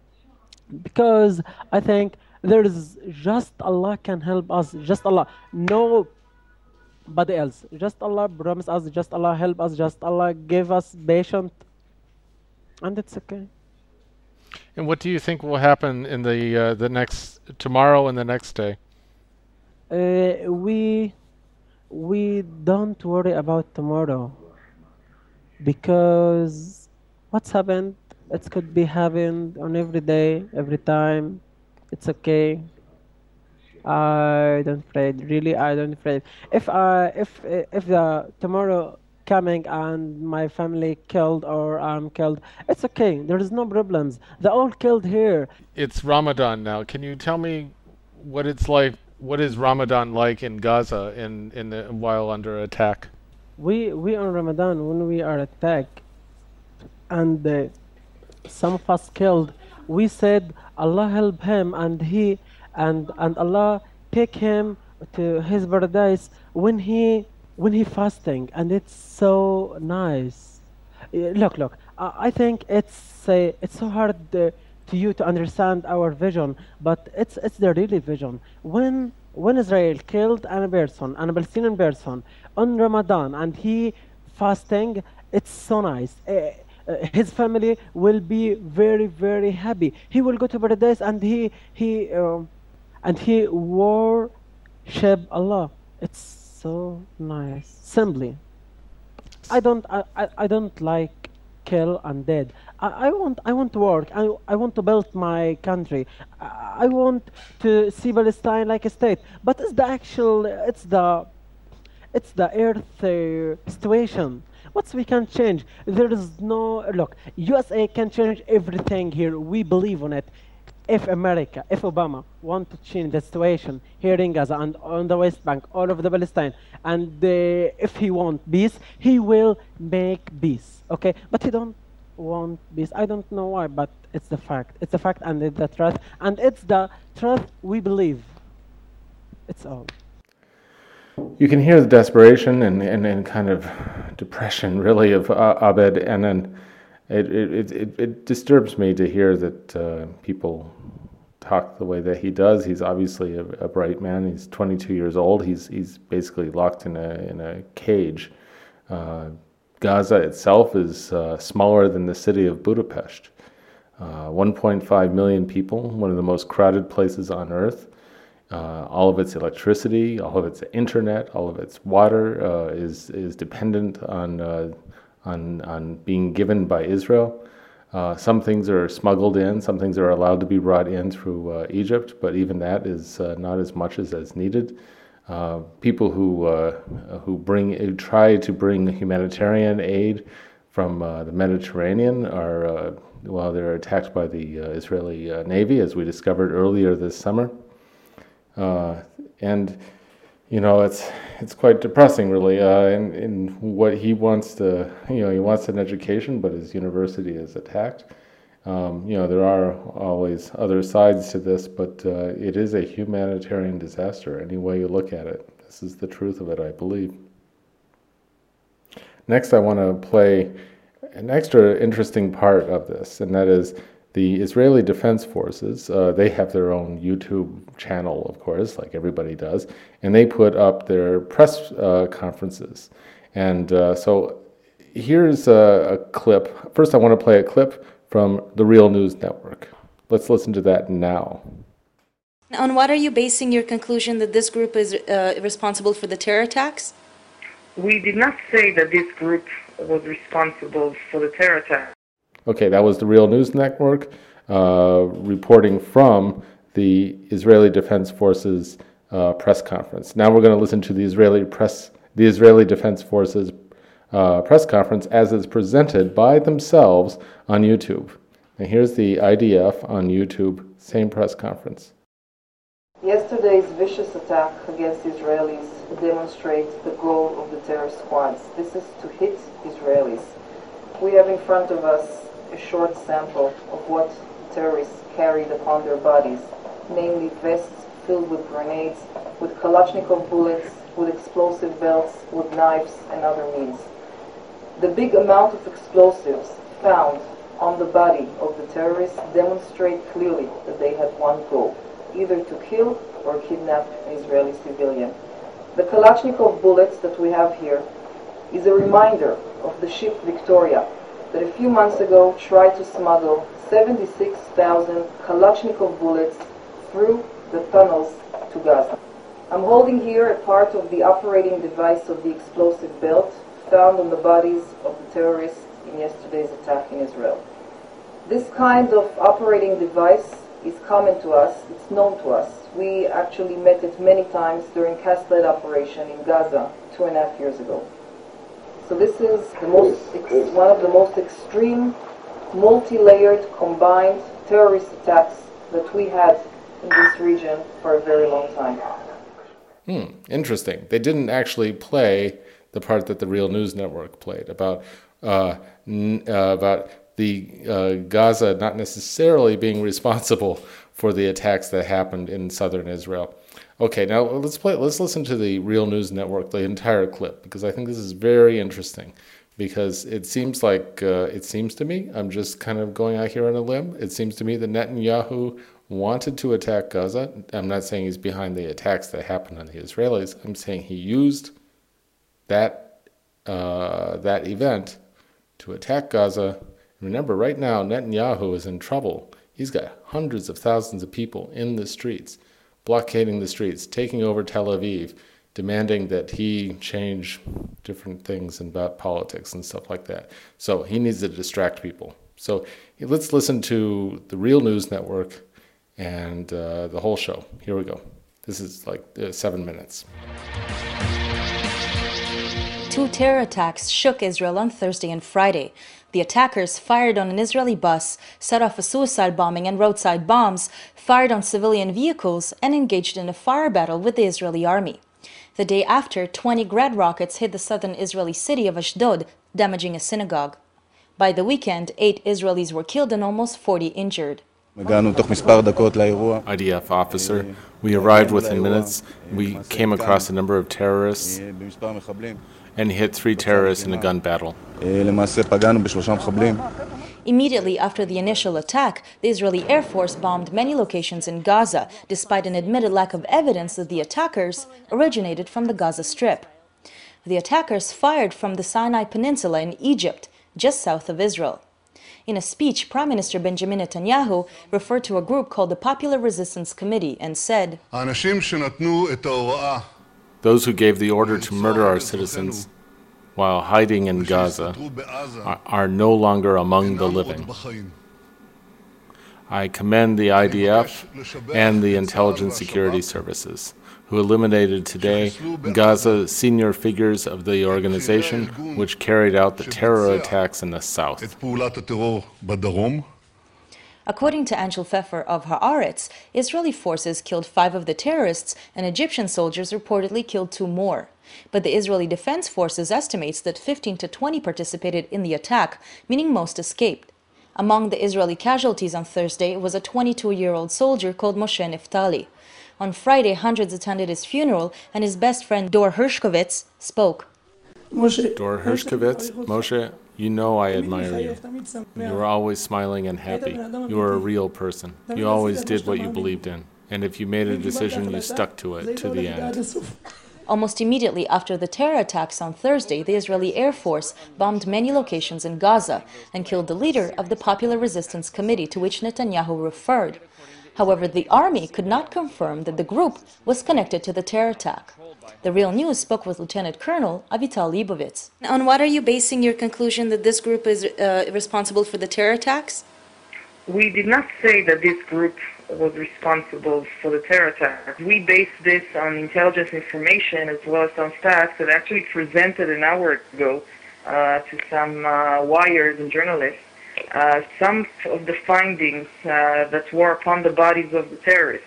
because I think there is just Allah can help us. Just Allah, no, nobody else. Just Allah promise us. Just Allah help us. Just Allah give us patience, and it's okay. And what do you think will happen in the uh, the next tomorrow and the next day? Uh, we we don't worry about tomorrow because what's happened it could be happened on every day every time it's okay i don't afraid really i don't afraid if i if if the tomorrow coming and my family killed or i'm killed it's okay there is no problems they all killed here It's Ramadan now. Can you tell me what it's like? What is Ramadan like in Gaza in in the, while under attack? we we on Ramadan when we are attacked and uh, some of us killed we said Allah help him and he and and Allah take him to his paradise when he when he fasting and it's so nice. Uh, look look I think it's uh, it's so hard uh, to you to understand our vision but it's it's the really vision. When when Israel killed a person a Palestinian person on Ramadan and he fasting it's so nice. Uh, his family will be very very happy. He will go to paradise and he he um, and he worship Allah. It's so nice Assembly. I don't I, I, I don't like kill and dead. I, I want I want to work. I, I want to build my country. I, I want to see Palestine like a state. But it's the actual it's the it's the earth uh, situation. What we can change? There is no look. USA can change everything here. We believe on it. If America, if Obama want to change the situation here in Gaza and on the West Bank, all over the Palestine, and if he want peace, he will make peace. Okay, but he don't want peace. I don't know why, but it's the fact. It's the fact, and it's the truth, and it's the truth we believe. It's all. You can hear the desperation and, and, and kind of depression, really, of uh, Abed, and then it, it, it, it, disturbs me to hear that uh, people talk the way that he does. He's obviously a, a bright man. He's 22 years old. He's he's basically locked in a in a cage. Uh, Gaza itself is uh, smaller than the city of Budapest. Uh, 1.5 million people, one of the most crowded places on earth. Uh, all of its electricity, all of its internet, all of its water uh, is is dependent on uh, on, on being given by Israel. Uh, some things are smuggled in, some things are allowed to be brought in through uh, Egypt, but even that is uh, not as much as is needed. Uh, people who uh, who bring who try to bring humanitarian aid from uh, the Mediterranean are well, they're attacked by the Israeli Navy, as we discovered earlier this summer, and you know, it's it's quite depressing, really. Uh, in in what he wants to, you know, he wants an education, but his university is attacked. Um, you know, there are always other sides to this, but uh, it is a humanitarian disaster. Any way you look at it, this is the truth of it, I believe. Next, I want to play an extra interesting part of this, and that is the Israeli Defense Forces, uh, they have their own YouTube channel, of course, like everybody does, and they put up their press uh, conferences. And uh, so here's a, a, clip. First, I want to play a clip from the Real News Network. Let's listen to that now. On what are you basing your conclusion that this group is uh, responsible for the terror attacks? We did not say that this group was responsible for the terror attack. Okay, that was the Real News Network uh, reporting from the Israeli Defense Forces uh, press conference. Now we're going to listen to the Israeli press, the Israeli Defense Forces uh, press conference as it's presented by themselves on YouTube. And here's the IDF on YouTube, same press conference. Yesterday's vicious attack against Israelis demonstrates the goal of the terror squads. This is to hit Israelis. We have in front of us a short sample of what terrorists carried upon their bodies, namely vests filled with grenades, with Kalashnikov bullets, with explosive belts, with knives and other means. The big amount of explosives found on the body of the terrorists demonstrate clearly that they had one goal, either to kill or kidnap an Israeli civilian. The Kalashnikov bullets that we have here is a reminder of the ship Victoria that a few months ago tried to smuggle 76,000 Kalashnikov bullets through the tunnels to Gaza. I'm holding here a part of the operating device of the explosive belt found on the bodies of the terrorists in yesterday's attack in Israel. This kind of operating device is common to us, it's known to us. We actually met it many times during Cast-Lead operation in Gaza two and a half years ago. So this is the most one of the most extreme, multi-layered, combined terrorist attacks that we had in this region for a very long time. Hmm, interesting. They didn't actually play the part that the Real News Network played about uh, n- uh, about the uh, Gaza not necessarily being responsible for the attacks that happened in southern Israel. Okay, now let's play. Let's listen to the Real News Network, the entire clip, because I think this is very interesting. Because it seems like uh, it seems to me, I'm just kind of going out here on a limb. It seems to me that Netanyahu wanted to attack Gaza. I'm not saying he's behind the attacks that happened on the Israelis. I'm saying he used that uh, that event to attack Gaza. Remember, right now Netanyahu is in trouble. He's got hundreds of thousands of people in the streets blockading the streets, taking over Tel Aviv, demanding that he change different things about politics and stuff like that. So he needs to distract people. So let's listen to the Real News Network and uh, the whole show. Here we go. This is like uh, seven minutes. Two terror attacks shook Israel on Thursday and Friday. The attackers fired on an Israeli bus, set off a suicide bombing and roadside bombs, fired on civilian vehicles, and engaged in a fire battle with the Israeli army. The day after, 20 Grad rockets hit the southern Israeli city of Ashdod, damaging a synagogue. By the weekend, eight Israelis were killed and almost 40 injured. IDF officer, we arrived within minutes. We came across a number of terrorists and hit three terrorists in a gun battle. Immediately after the initial attack, the Israeli Air Force bombed many locations in Gaza, despite an admitted lack of evidence that the attackers originated from the Gaza Strip. The attackers fired from the Sinai Peninsula in Egypt, just south of Israel. In a speech, Prime Minister Benjamin Netanyahu referred to a group called the Popular Resistance Committee and said, those who gave the order to murder our citizens, while hiding in Gaza are, no longer among the living. I commend the IDF and the intelligence security services who eliminated today Gaza senior figures of the organization which carried out the terror attacks in the south. According to Anshel Pfeffer of Haaretz, Israeli forces killed five of the terrorists and Egyptian soldiers reportedly killed two more. But the Israeli Defense Forces estimates that 15 to 20 participated in the attack, meaning most escaped. Among the Israeli casualties on Thursday was a 22 year old soldier called Moshe Neftali. On Friday, hundreds attended his funeral, and his best friend Dor Hershkovitz spoke. Dor Hershkovitz, Moshe, you know I admire you. You were always smiling and happy. You were a real person. You always did what you believed in. And if you made a decision, you stuck to it to the end. Almost immediately after the terror attacks on Thursday, the Israeli Air Force bombed many locations in Gaza and killed the leader of the Popular Resistance Committee to which Netanyahu referred. However, the army could not confirm that the group was connected to the terror attack. The Real News spoke with Lieutenant Colonel Avital Leibovich. On what are you basing your conclusion that this group is uh, responsible for the terror attacks? We did not say that this group was responsible for the terror attack. We based this on intelligence information as well as some facts that actually presented an hour ago uh, to some uh, wires and journalists. Uh, some of the findings uh, that were upon the bodies of the terrorists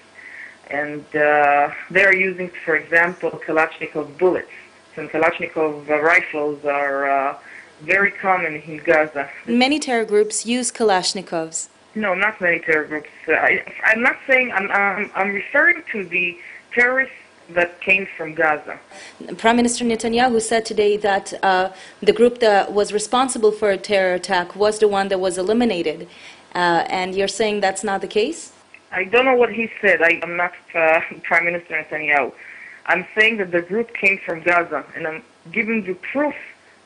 and uh, they are using, for example, Kalashnikov bullets. And Kalashnikov uh, rifles are uh, very common in Gaza. Many terror groups use Kalashnikovs. No, not many terror groups. Uh, I, am not saying, I'm, I'm, I'm referring to the terrorists that came from Gaza. Prime Minister Netanyahu said today that uh, the group that was responsible for a terror attack was the one that was eliminated. Uh, and you're saying that's not the case? I don't know what he said. I, am not uh, Prime Minister Netanyahu. I'm saying that the group came from Gaza, and I'm giving you proof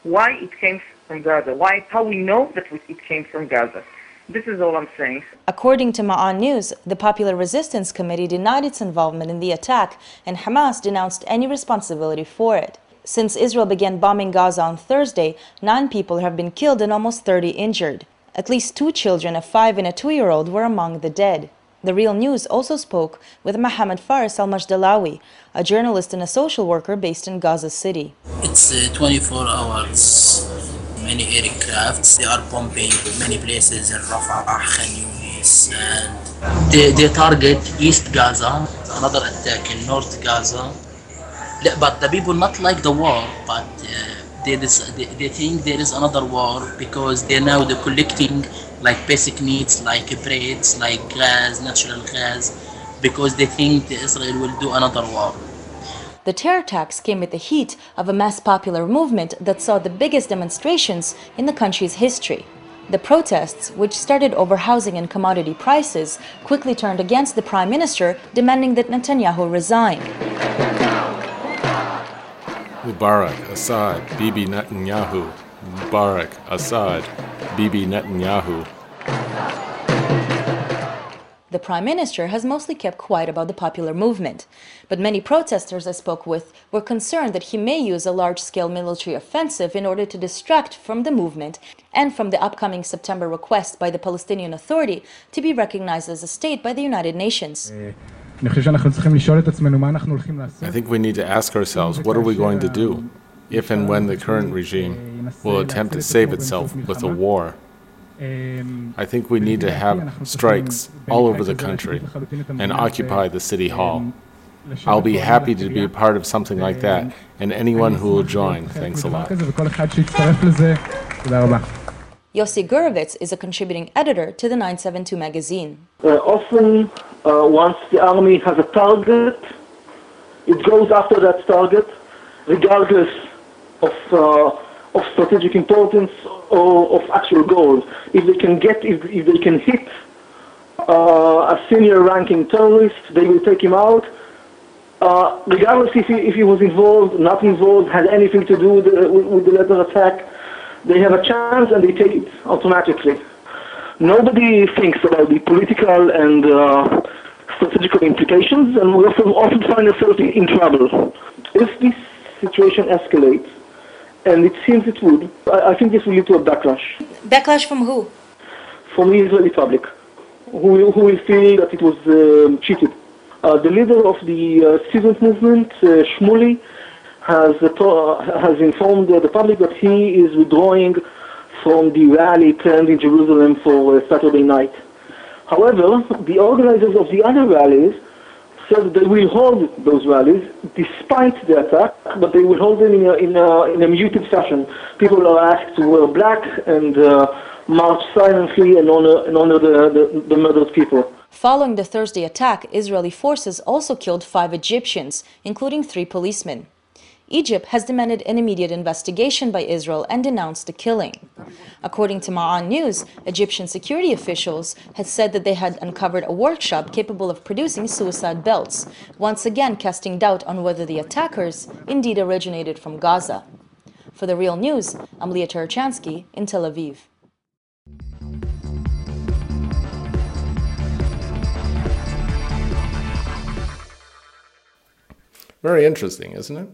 why it came from Gaza, why how we know that it came from Gaza. This is all I'm saying. According to Ma'an News, the Popular Resistance Committee denied its involvement in the attack, and Hamas denounced any responsibility for it. Since Israel began bombing Gaza on Thursday, nine people have been killed and almost 30 injured. At least two children, a five and a two year old, were among the dead. The Real News also spoke with Mohammed Faris Al Majdalawi, a journalist and a social worker based in Gaza City. It's uh, 24 hours. Many aircrafts, they are bombing many places in Rafah, Khan Yunis, and they, they target East Gaza, another attack in North Gaza. But the people not like the war, but uh, they, they, they think there is another war because they now they're collecting like basic needs like breads, like gas, natural gas, because they think Israel will do another war. The terror attacks came with the heat of a mass popular movement that saw the biggest demonstrations in the country's history. The protests, which started over housing and commodity prices, quickly turned against the prime minister, demanding that Netanyahu resign. Mubarak, Assad, Bibi Netanyahu, Mubarak, Assad, Bibi Netanyahu. The Prime Minister has mostly kept quiet about the popular movement, but many protesters I spoke with were concerned that he may use a large scale military offensive in order to distract from the movement and from the upcoming September request by the Palestinian Authority to be recognized as a state by the United Nations. I think we need to ask ourselves what are we going to do if and when the current regime will attempt to save itself with a war. I think we need to have strikes all over the country and occupy the city hall. I'll be happy to be a part of something like that, and anyone who will join, thanks a lot. Yossi Gurvitz is a contributing editor to the 972 magazine. Uh, often, uh, once the army has a target, it goes after that target, regardless of uh, of strategic importance or of actual goals. If they can get, if, if they can hit uh, a senior ranking terrorist, they will take him out. Uh, regardless if he, if he was involved, not involved, had anything to do with the, with the later attack, they have a chance and they take it automatically. Nobody thinks about the political and uh, strategical implications, and we often, find ourselves in trouble. If this situation escalates, and it seems it would. I, I think this will lead to a backlash. Backlash from who? From the Israeli public, who, who will feel that it was um, cheated. Uh, the leader of the uh, student movement, uh, Shmuli, has, uh, has informed uh, the public that he is withdrawing from the rally planned in Jerusalem for uh, Saturday night. However, the organizers of the other rallies said they will hold those rallies despite the attack, but they will hold them in a, in a, in a muted fashion. People are asked to wear black and uh, march silently and honor, and honor the, the, the murdered people. Following the Thursday attack, Israeli forces also killed five Egyptians, including three policemen. Egypt has demanded an immediate investigation by Israel and denounced the killing. According to Ma'an News, Egyptian security officials had said that they had uncovered a workshop capable of producing suicide belts, once again casting doubt on whether the attackers indeed originated from Gaza. For the Real News, I'm Lia Tarachansky in Tel Aviv. Very interesting, isn't it?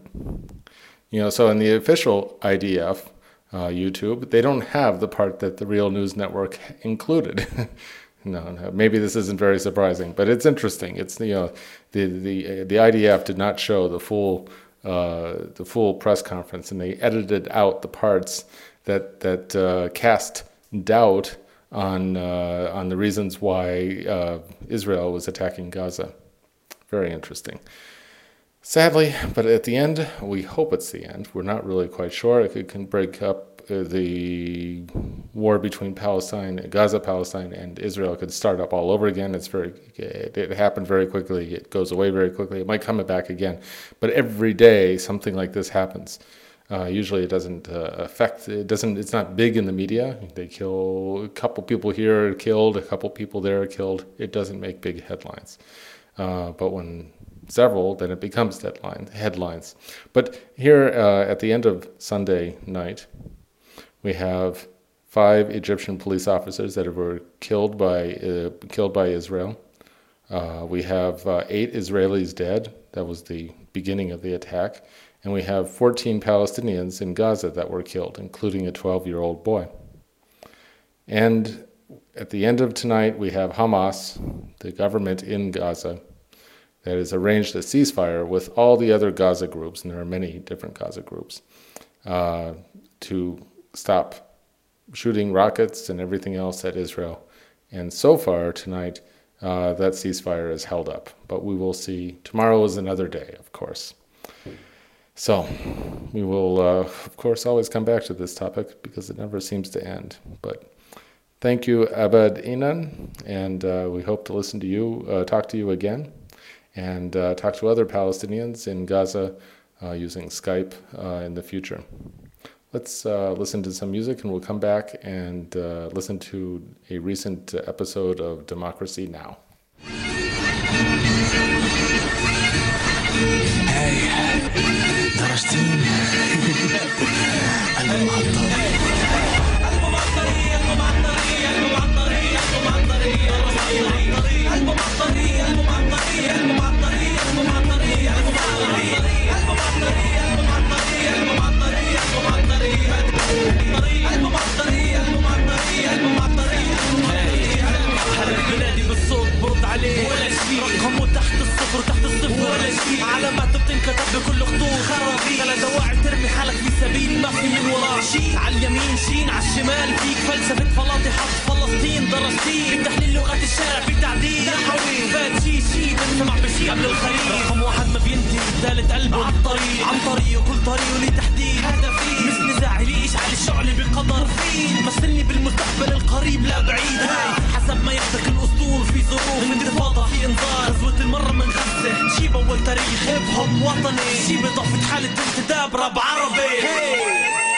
You know, so in the official IDF uh, YouTube, they don't have the part that the Real News Network included. no, no, maybe this isn't very surprising, but it's interesting. It's you know, the the the IDF did not show the full uh, the full press conference, and they edited out the parts that that uh, cast doubt on uh, on the reasons why uh, Israel was attacking Gaza. Very interesting. Sadly, but at the end, we hope it's the end. We're not really quite sure. It can break up uh, the war between Palestine, Gaza, Palestine, and Israel. It could start up all over again. It's very, it, it happened very quickly. It goes away very quickly. It might come back again, but every day something like this happens. Uh, usually, it doesn't uh, affect. It doesn't. It's not big in the media. They kill a couple people here, killed a couple people there, killed. It doesn't make big headlines. Uh, but when several, then it becomes deadline, headlines. But here uh, at the end of Sunday night, we have five Egyptian police officers that were killed by uh, killed by Israel. Uh, we have uh, eight Israelis dead. That was the beginning of the attack, and we have 14 Palestinians in Gaza that were killed, including a 12-year-old boy. And at the end of tonight, we have Hamas, the government in Gaza, that has arranged a ceasefire with all the other Gaza groups, and there are many different Gaza groups, uh, to stop shooting rockets and everything else at Israel. And so far tonight, uh, that ceasefire is held up. But we will see. Tomorrow is another day, of course. So we will, uh, of course, always come back to this topic because it never seems to end. But thank you, Abed Inan, and uh, we hope to listen to you, uh, talk to you again and uh, talk to other Palestinians in Gaza uh, using Skype uh, in the future. Let's uh, listen to some music and we'll come back and uh, listen to a recent episode of Democracy Now! بلادي علاماته بتنكتب بكل خطوط. خرابيط ثلاث دواعي ترمي حالك في سبيل ما في من وراه شيء. على اليمين شين على الشمال فيك فلسفة فلاطي. حط فلسطين درستين بتحليل لغة الشارع بتعديل. يا حبيبي. فات شي شي بنسمع بشي قبل الخريف رقم واحد ما بينتهي ثالث قلبه على الطريق. عن طريقه كل طريقه ليه تحديد. هدفي اشعل الشعلة بقدر فين مثلني بالمستقبل القريب لا بعيد. هاي حسب ما ياخدك الأسطول. في ظروف انتفاضة في إنذار. غزوة المرة من غزة. شي بأول تاريخ هيب هوب وطني. شي بإضافة حالة انتداب راب عربي. هي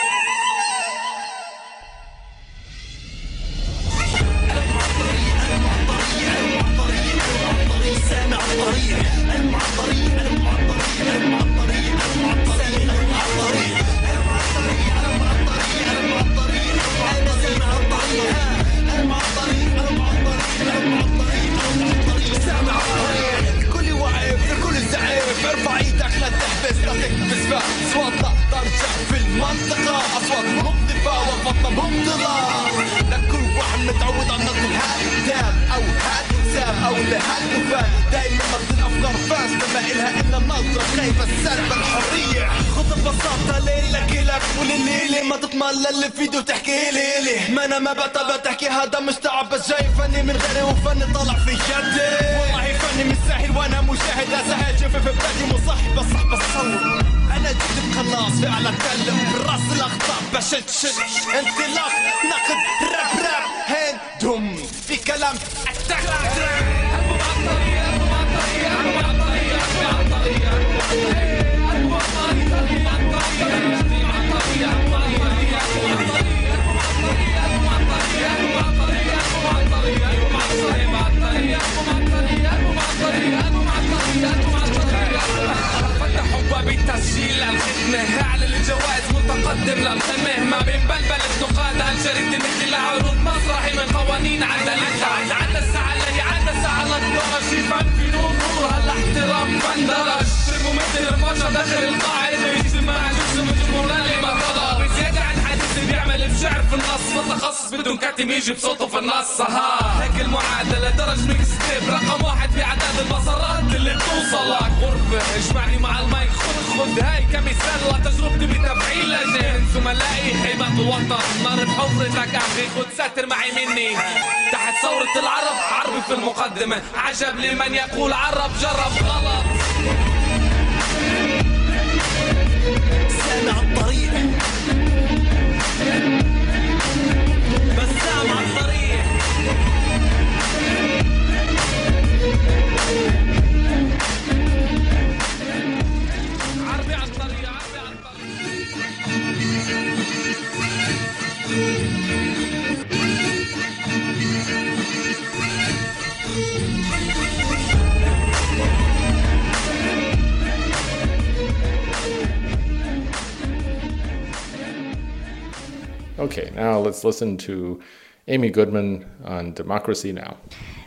listen to Amy Goodman on Democracy Now!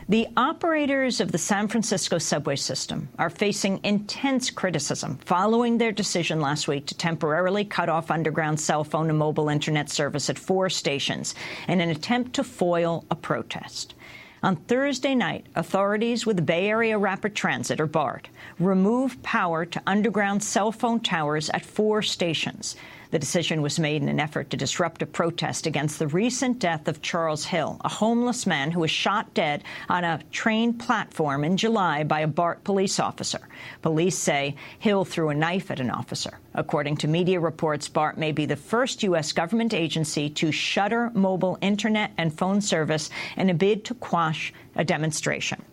The operators of the San Francisco subway system are facing intense criticism following their decision last week to temporarily cut off underground cell phone and mobile internet service at four stations in an attempt to foil a protest. On Thursday night, authorities with the Bay Area Rapid Transit, or BART, removed power to underground cell phone towers at four stations. The decision was made in an effort to disrupt a protest against the recent death of Charles Hill, a homeless man who was shot dead on a train platform in July by a BART police officer. Police say Hill threw a knife at an officer. According to media reports, BART may be the first U.S. government agency to shutter mobile internet and phone service in a bid to quash a demonstration.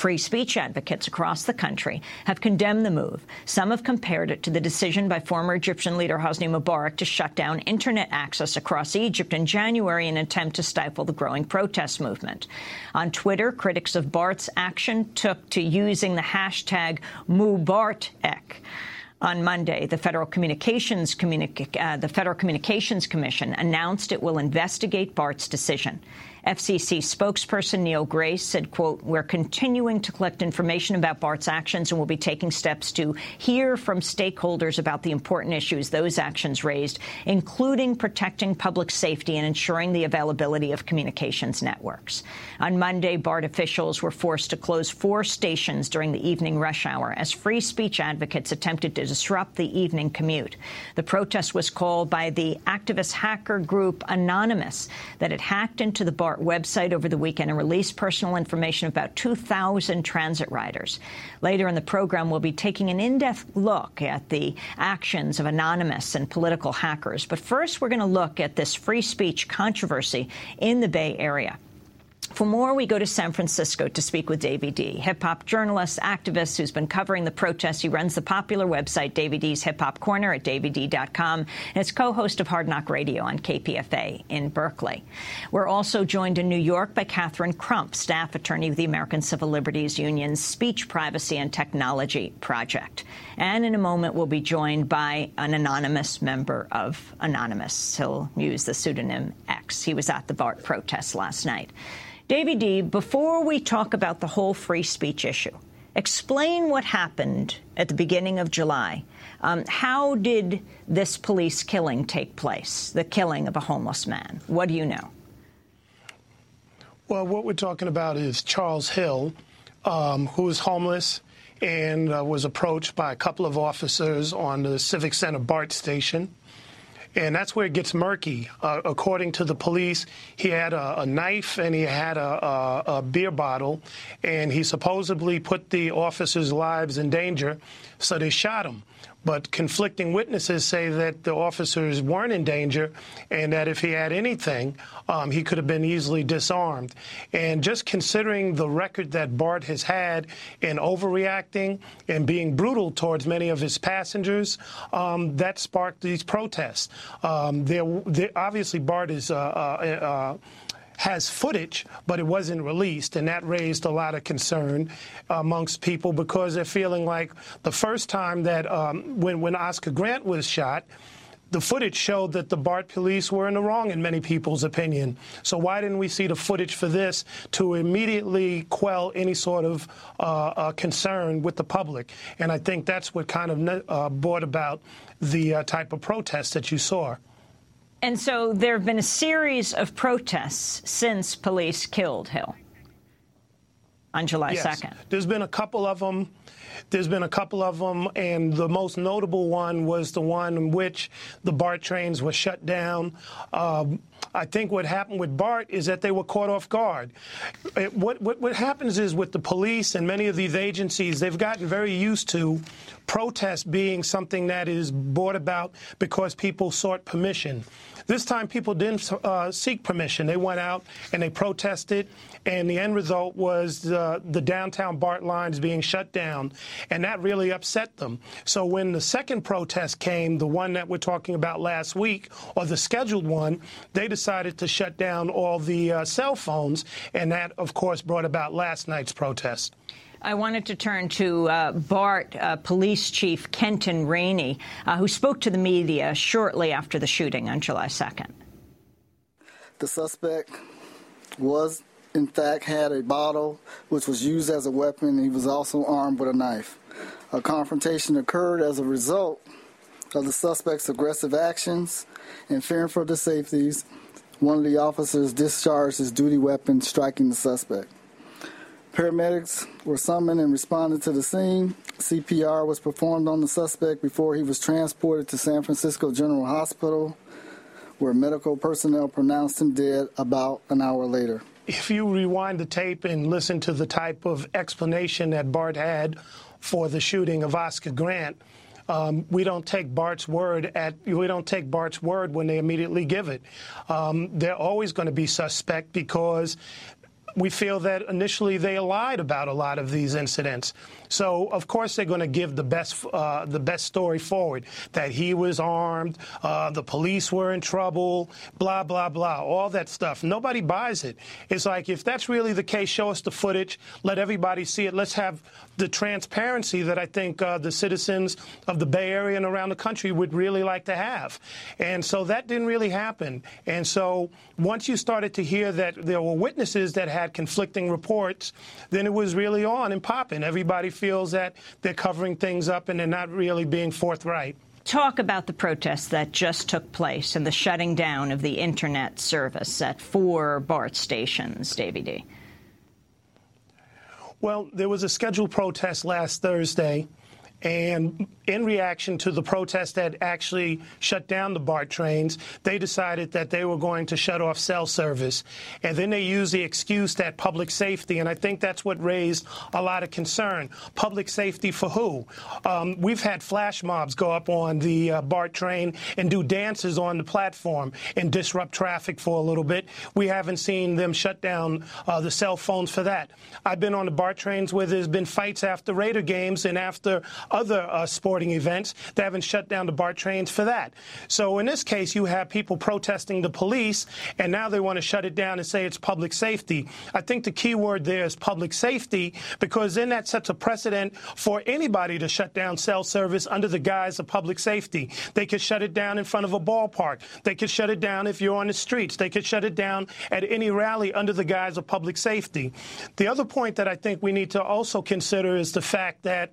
Free speech advocates across the country have condemned the move. Some have compared it to the decision by former Egyptian leader Hosni Mubarak to shut down internet access across Egypt in January in an attempt to stifle the growing protest movement. On Twitter, critics of Bart's action took to using the hashtag MuBartEk. On Monday, the Federal Communications, uh, the Federal Communications Commission announced it will investigate Bart's decision. FCC spokesperson Neil Grace said, quote, we're continuing to collect information about Bart's actions and we'll be taking steps to hear from stakeholders about the important issues those actions raised, including protecting public safety and ensuring the availability of communications networks. On Monday, BART officials were forced to close four stations during the evening rush hour as free speech advocates attempted to disrupt the evening commute. The protest was called by the activist hacker group Anonymous that had hacked into the BART website over the weekend and released personal information about 2,000 transit riders. Later in the program, we'll be taking an in-depth look at the actions of Anonymous and political hackers. But first, we're going to look at this free speech controversy in the Bay Area. For more, we go to San Francisco to speak with Davey D, hip hop journalist, activist who's been covering the protests. He runs the popular website Davey D's Hip Hop Corner at daveyD.com and is co-host of Hard Knock Radio on KPFA in Berkeley. We're also joined in New York by Catherine Crump, staff attorney with the American Civil Liberties Union's Speech Privacy and Technology Project. And in a moment, we'll be joined by an anonymous member of Anonymous. He'll use the pseudonym X. He was at the BART protest last night. Davey D, before we talk about the whole free speech issue, explain what happened at the beginning of July. Um, how did this police killing take place, the killing of a homeless man? What do you know? Well, what we're talking about is Charles Hill, um, who was homeless and uh, was approached by a couple of officers on the Civic Center BART station. And that's where it gets murky. Uh, according to the police, he had a, a knife and he had a, a, a, beer bottle, and he supposedly put the officers' lives in danger, so they shot him. But conflicting witnesses say that the officers weren't in danger and that if he had anything, um, he could have been easily disarmed. And just considering the record that Bart has had in overreacting and being brutal towards many of his passengers, um, that sparked these protests. Um, there, obviously, Bart is. Uh, uh, uh, has footage, but it wasn't released, and that raised a lot of concern amongst people because they're feeling like the first time that um, when when Oscar Grant was shot. The footage showed that the BART police were in the wrong in many people's opinion. So why didn't we see the footage for this to immediately quell any sort of uh, uh, concern with the public? And I think that's what kind of uh, brought about the uh, type of protest that you saw. And so there have been a series of protests since police killed Hill on July yes. 2nd. There's been a couple of them. There's been a couple of them, and the most notable one was the one in which the BART trains were shut down. Um, I think what happened with BART is that they were caught off guard. It, what, what, what happens is with the police and many of these agencies, they've gotten very used to protest being something that is brought about because people sought permission. This time, people didn't uh, seek permission. They went out and they protested, and the end result was the, the downtown BART lines being shut down, and that really upset them. So when the second protest came, the one that we're talking about last week, or the scheduled one, they decided to shut down all the uh, cell phones, and that, of course, brought about last night's protest. I wanted to turn to uh, BART uh, Police Chief Kenton Rainey, uh, who spoke to the media shortly after the shooting on July 2nd. The suspect was, in fact, had a bottle which was used as a weapon. He was also armed with a knife. A confrontation occurred as a result of the suspect's aggressive actions and fearing for the safeties. One of the officers discharged his duty weapon, striking the suspect. Paramedics were summoned and responded to the scene. CPR was performed on the suspect before he was transported to San Francisco General Hospital, where medical personnel pronounced him dead about an hour later. If you rewind the tape and listen to the type of explanation that Bart had for the shooting of Oscar Grant, um, we don't take Bart's word at we don't take Bart's word when they immediately give it. Um, they're always going to be suspect because we feel that initially they lied about a lot of these incidents. So of course they're going to give the best uh, the best story forward that he was armed, uh, the police were in trouble, blah blah blah, all that stuff. Nobody buys it. It's like if that's really the case, show us the footage, let everybody see it. Let's have the transparency that I think uh, the citizens of the Bay Area and around the country would really like to have. And so that didn't really happen. And so once you started to hear that there were witnesses that had conflicting reports, then it was really on and popping. Everybody feels that they're covering things up and they're not really being forthright. Talk about the protests that just took place and the shutting down of the internet service at four BART stations, Davey D. Well, there was a scheduled protest last Thursday and in reaction to the protest that actually shut down the BART trains, they decided that they were going to shut off cell service. And then they used the excuse that public safety, and I think that's what raised a lot of concern. Public safety for who? Um, we've had flash mobs go up on the uh, BART train and do dances on the platform and disrupt traffic for a little bit. We haven't seen them shut down uh, the cell phones for that. I've been on the BART trains where there's been fights after Raider games and after other uh, sporting events. They haven't shut down the BART trains for that. So in this case, you have people protesting the police, and now they want to shut it down and say it's public safety. I think the key word there is public safety because then that sets a precedent for anybody to shut down cell service under the guise of public safety. They could shut it down in front of a ballpark. They could shut it down if you're on the streets. They could shut it down at any rally under the guise of public safety. The other point that I think we need to also consider is the fact that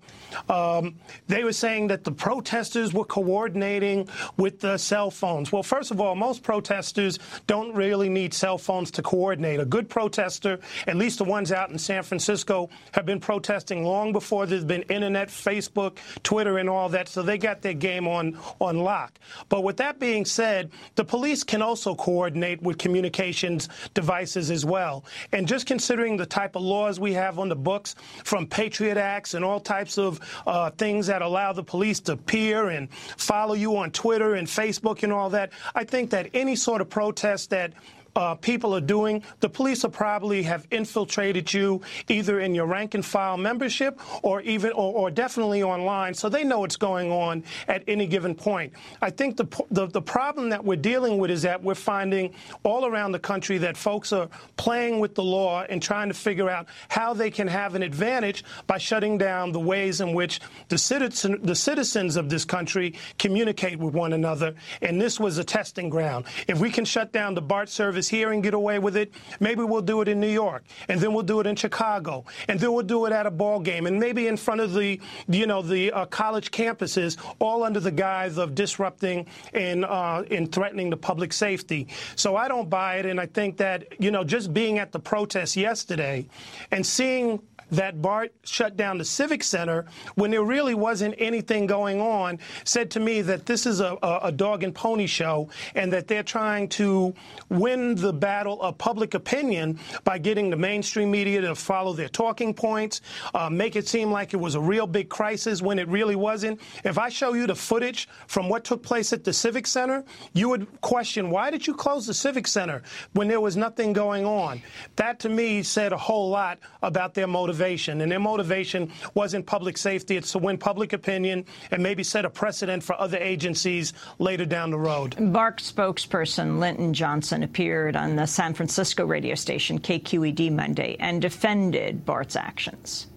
um, um, they were saying that the protesters were coordinating with the cell phones. Well, first of all, most protesters don't really need cell phones to coordinate. A good protester, at least the ones out in San Francisco, have been protesting long before there's been internet, Facebook, Twitter, and all that, so they got their game on, on lock. But with that being said, the police can also coordinate with communications devices as well. And just considering the type of laws we have on the books, from Patriot Acts and all types of uh, things that allow the police to peer and follow you on Twitter and Facebook and all that, I think that any sort of protest that uh, people are doing, the police will probably have infiltrated you either in your rank and file membership or even or, or definitely online, so they know what's going on at any given point. I think the, the the problem that we're dealing with is that we're finding all around the country that folks are playing with the law and trying to figure out how they can have an advantage by shutting down the ways in which the citizen the citizens of this country communicate with one another. And this was a testing ground. If we can shut down the BART service here and get away with it. Maybe we'll do it in New York, and then we'll do it in Chicago, and then we'll do it at a ball game, and maybe in front of the, you know, the uh, college campuses, all under the guise of disrupting and uh, and threatening the public safety. So I don't buy it, and I think that you know, just being at the protest yesterday and seeing that BART shut down the Civic Center when there really wasn't anything going on, said to me that this is a, a, a dog and pony show and that they're trying to win the battle of public opinion by getting the mainstream media to follow their talking points, uh, make it seem like it was a real big crisis when it really wasn't. If I show you the footage from what took place at the Civic Center, you would question why did you close the Civic Center when there was nothing going on? That to me said a whole lot about their motivation motivation, and their motivation wasn't public safety. It's to win public opinion and maybe set a precedent for other agencies later down the road. BART spokesperson Linton Johnson appeared on the San Francisco radio station KQED Monday and defended BART's actions.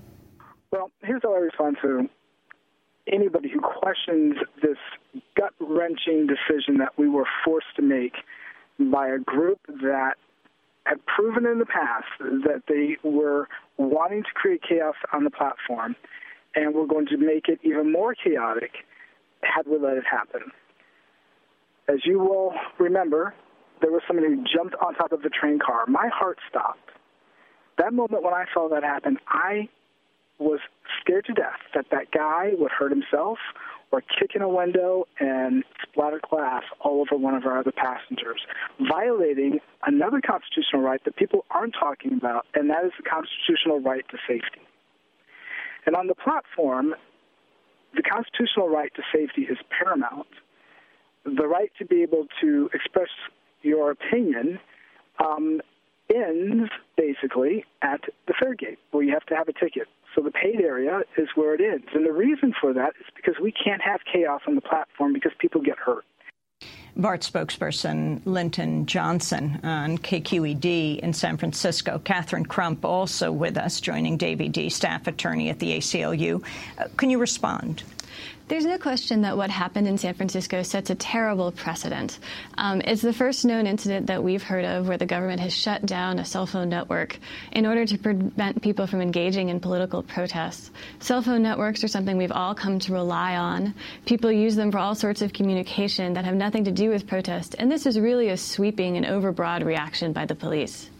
Well, here's how I respond to anybody who questions this gut wrenching decision that we were forced to make by a group that had proven in the past that they were wanting to create chaos on the platform and were going to make it even more chaotic had we let it happen. As you will remember, there was somebody who jumped on top of the train car. My heart stopped. That moment when I saw that happen, I was scared to death that that guy would hurt himself or kick in a window and splatter glass all over one of our other passengers, violating another constitutional right that people aren't talking about, and that is the constitutional right to safety. And on the platform, the constitutional right to safety is paramount. The right to be able to express your opinion um, ends basically at the fare gate, where you have to have a ticket. So the paid area is where it ends. And the reason for that is because we can't have chaos on the platform because people get hurt. BART spokesperson Linton Johnson on KQED in San Francisco. Catherine Crump also with us, joining Davey D, staff attorney at the ACLU. Uh, can you respond? There's no question that what happened in San Francisco sets a terrible precedent. Um, it's the first known incident that we've heard of where the government has shut down a cell phone network in order to prevent people from engaging in political protests. Cell phone networks are something we've all come to rely on. People use them for all sorts of communication that have nothing to do with protest, and this is really a sweeping and overbroad reaction by the police.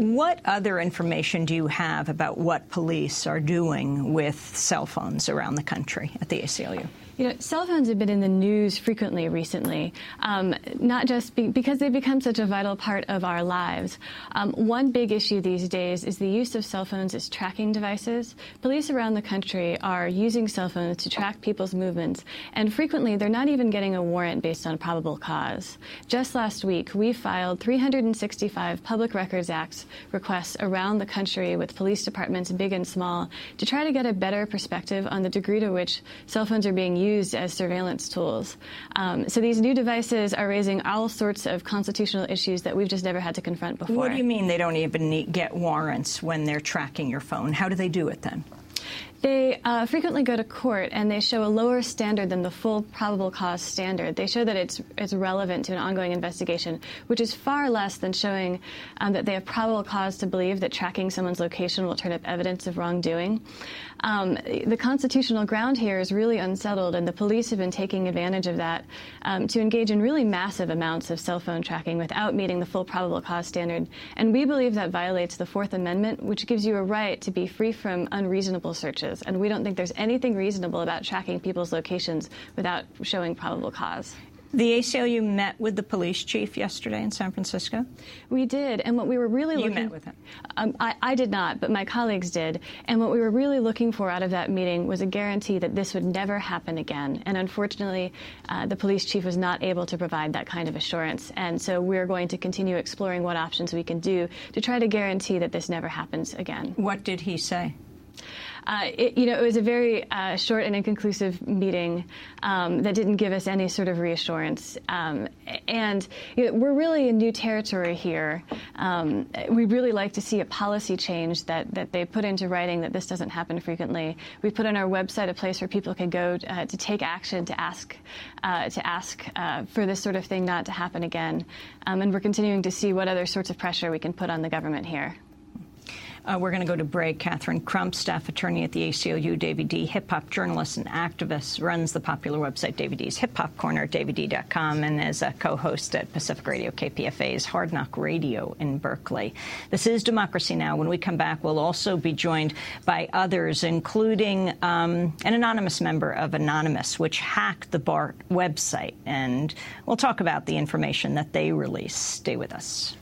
What other information do you have about what police are doing with cell phones around the country at the ACLU? You know, cell phones have been in the news frequently recently, um, not just be because they've become such a vital part of our lives. Um, one big issue these days is the use of cell phones as tracking devices. Police around the country are using cell phones to track people's movements, and frequently they're not even getting a warrant based on probable cause. Just last week, we filed 365 Public Records Act requests around the country with police departments, big and small, to try to get a better perspective on the degree to which cell phones are being used used as surveillance tools. Um, so these new devices are raising all sorts of constitutional issues that we've just never had to confront before. What do you mean they don't even need, get warrants when they're tracking your phone? How do they do it then? They uh, frequently go to court and they show a lower standard than the full probable cause standard. They show that it's, it's relevant to an ongoing investigation, which is far less than showing um, that they have probable cause to believe that tracking someone's location will turn up evidence of wrongdoing. Um, the constitutional ground here is really unsettled, and the police have been taking advantage of that um, to engage in really massive amounts of cell phone tracking without meeting the full probable cause standard. And we believe that violates the Fourth Amendment, which gives you a right to be free from unreasonable searches. And we don't think there's anything reasonable about tracking people's locations without showing probable cause. The ACLU met with the police chief yesterday in San Francisco. We did, and what we were really you looking met with him. Um, I, I, did not, but my colleagues did. And what we were really looking for out of that meeting was a guarantee that this would never happen again. And unfortunately, uh, the police chief was not able to provide that kind of assurance. And so we're going to continue exploring what options we can do to try to guarantee that this never happens again. What did he say? Uh, it, you know, it was a very uh, short and inconclusive meeting um, that didn't give us any sort of reassurance. Um, and you know, we're really in new territory here. Um, we'd really like to see a policy change that, that they put into writing that this doesn't happen frequently. We put on our website a place where people can go uh, to take action to ask uh, to ask uh, for this sort of thing not to happen again. Um, and we're continuing to see what other sorts of pressure we can put on the government here. Uh, we're going to go to break. Catherine Crump, staff attorney at the ACLU, Davey D, hip hop journalist and activist, runs the popular website Davey D's Hip Hop Corner at daveyD.com and is a co-host at Pacifica Radio KPFA's Hard Knock Radio in Berkeley. This is Democracy Now! When we come back, we'll also be joined by others, including um, an anonymous member of Anonymous, which hacked the BART website. And we'll talk about the information that they released. Stay with us.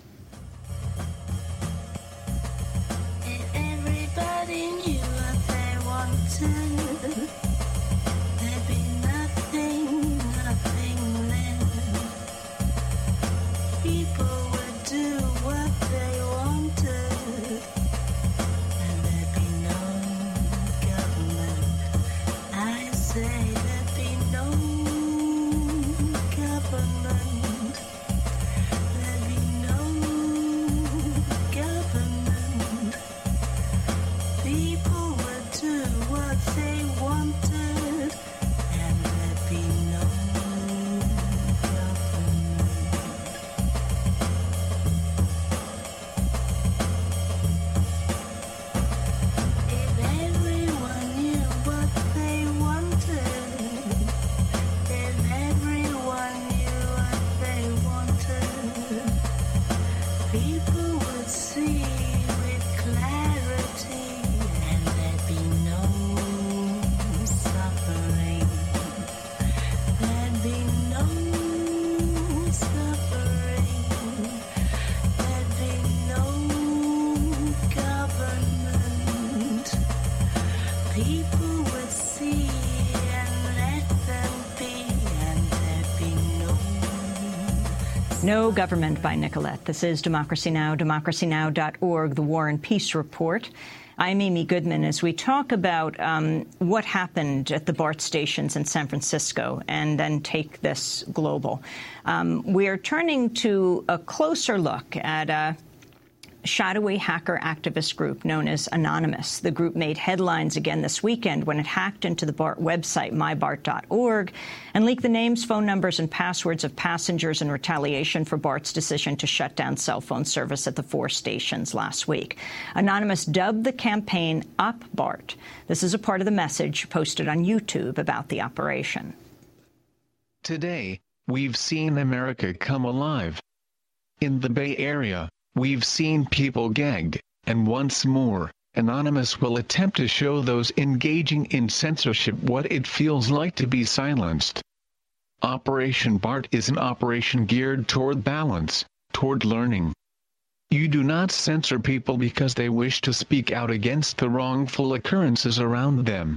No Government by Nicolette. This is Democracy Now!, democracynow.org, the War and Peace Report. I'm Amy Goodman as we talk about um, what happened at the BART stations in San Francisco and then take this global. Um, we are turning to a closer look at a shadowy hacker activist group known as Anonymous. The group made headlines again this weekend when it hacked into the BART website, mybart.org, and leaked the names, phone numbers, and passwords of passengers in retaliation for BART's decision to shut down cell phone service at the four stations last week. Anonymous dubbed the campaign Op BART. This is a part of the message posted on YouTube about the operation. Today, we've seen America come alive. In the Bay Area, We've seen people gagged, and once more, Anonymous will attempt to show those engaging in censorship what it feels like to be silenced. Operation BART is an operation geared toward balance, toward learning. You do not censor people because they wish to speak out against the wrongful occurrences around them.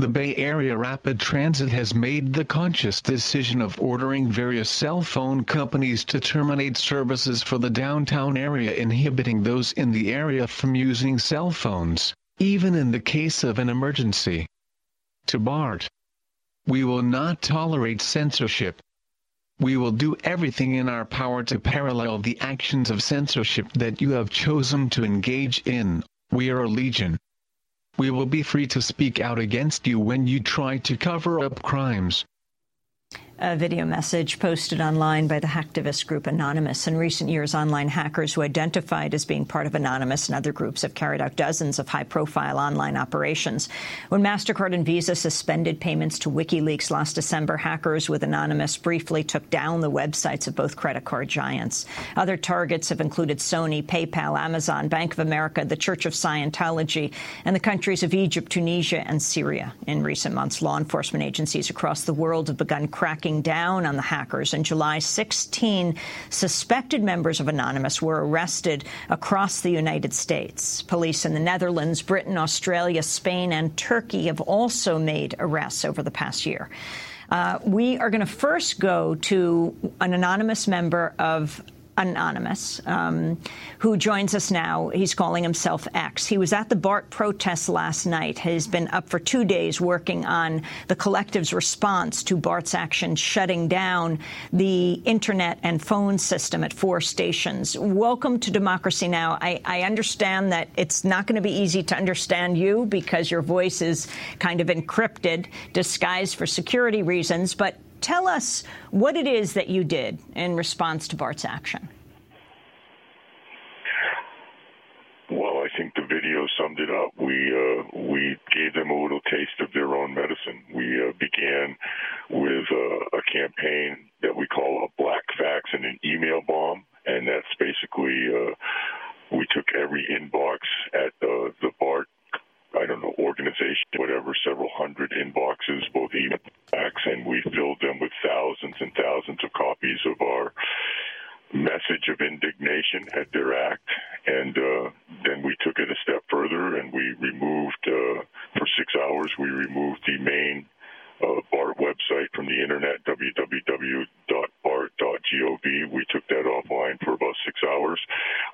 The Bay Area Rapid Transit has made the conscious decision of ordering various cell phone companies to terminate services for the downtown area inhibiting those in the area from using cell phones, even in the case of an emergency. To BART. We will not tolerate censorship. We will do everything in our power to parallel the actions of censorship that you have chosen to engage in. We are a legion. We will be free to speak out against you when you try to cover up crimes. A video message posted online by the hacktivist group Anonymous. In recent years, online hackers who identified as being part of Anonymous and other groups have carried out dozens of high-profile online operations. When MasterCard and Visa suspended payments to WikiLeaks last December, hackers with Anonymous briefly took down the websites of both credit card giants. Other targets have included Sony, PayPal, Amazon, Bank of America, the Church of Scientology, and the countries of Egypt, Tunisia, and Syria. In recent months, law enforcement agencies across the world have begun cracking cracking down on the hackers. In July, 16 suspected members of Anonymous were arrested across the United States. Police in the Netherlands, Britain, Australia, Spain, and Turkey have also made arrests over the past year. Uh, we are going to first go to an anonymous member of Anonymous, um, who joins us now. He's calling himself X. He was at the BART protest last night, has been up for two days working on the collective's response to BART's action shutting down the internet and phone system at four stations. Welcome to Democracy Now! I, I understand that it's not going to be easy to understand you because your voice is kind of encrypted, disguised for security reasons, but Tell us what it is that you did in response to BART's action. Well, I think the video summed it up. We uh, we gave them a little taste of their own medicine. We uh, began with uh, a campaign that we call a black fax and an email bomb, and that's basically uh, we took every inbox at uh, the BART I don't know, organization, whatever, several hundred inboxes, both email fax, and we filled them with thousands and thousands of copies of our message of indignation at their act. And uh, then we took it a step further and we removed, uh, for six hours, we removed the main uh, BART website from the internet, www.bart.gov. We took that offline for about six hours.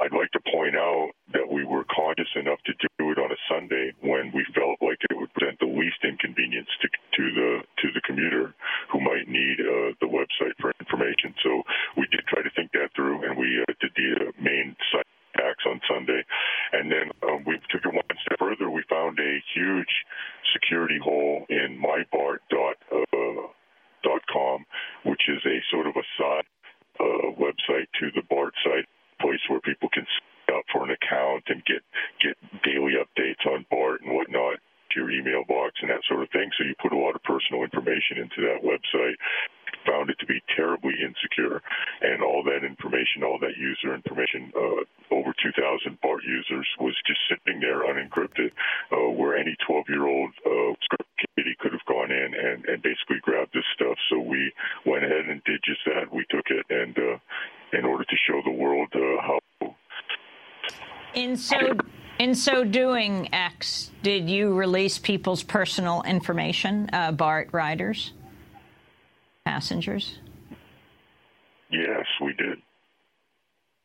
I'd like to point out that we were cautious enough to do it on a Sunday when we felt like it would present the least inconvenience to, to the to the commuter who might need uh, the website for information. So we did try to think that through, and we uh, did the uh, main site attacks on Sunday. And then um, we took it one step further. We found a huge security hole in mybart.com, uh, which is a sort of a side uh, website to the BART site, place where people can sign up for an account and get get daily updates on BART and whatnot your email box and that sort of thing. So you put a lot of personal information into that website found it to be terribly insecure, and all that information, all that user information, uh, over 2,000 BART users, was just sitting there unencrypted, uh, where any 12-year-old uh, script kiddie could have gone in and, and basically grabbed this stuff. So we went ahead and did just that. We took it, and uh, in order to show the world uh, how. In so. In so doing, X, did you release people's personal information, uh, BART riders? passengers? Yes, we did.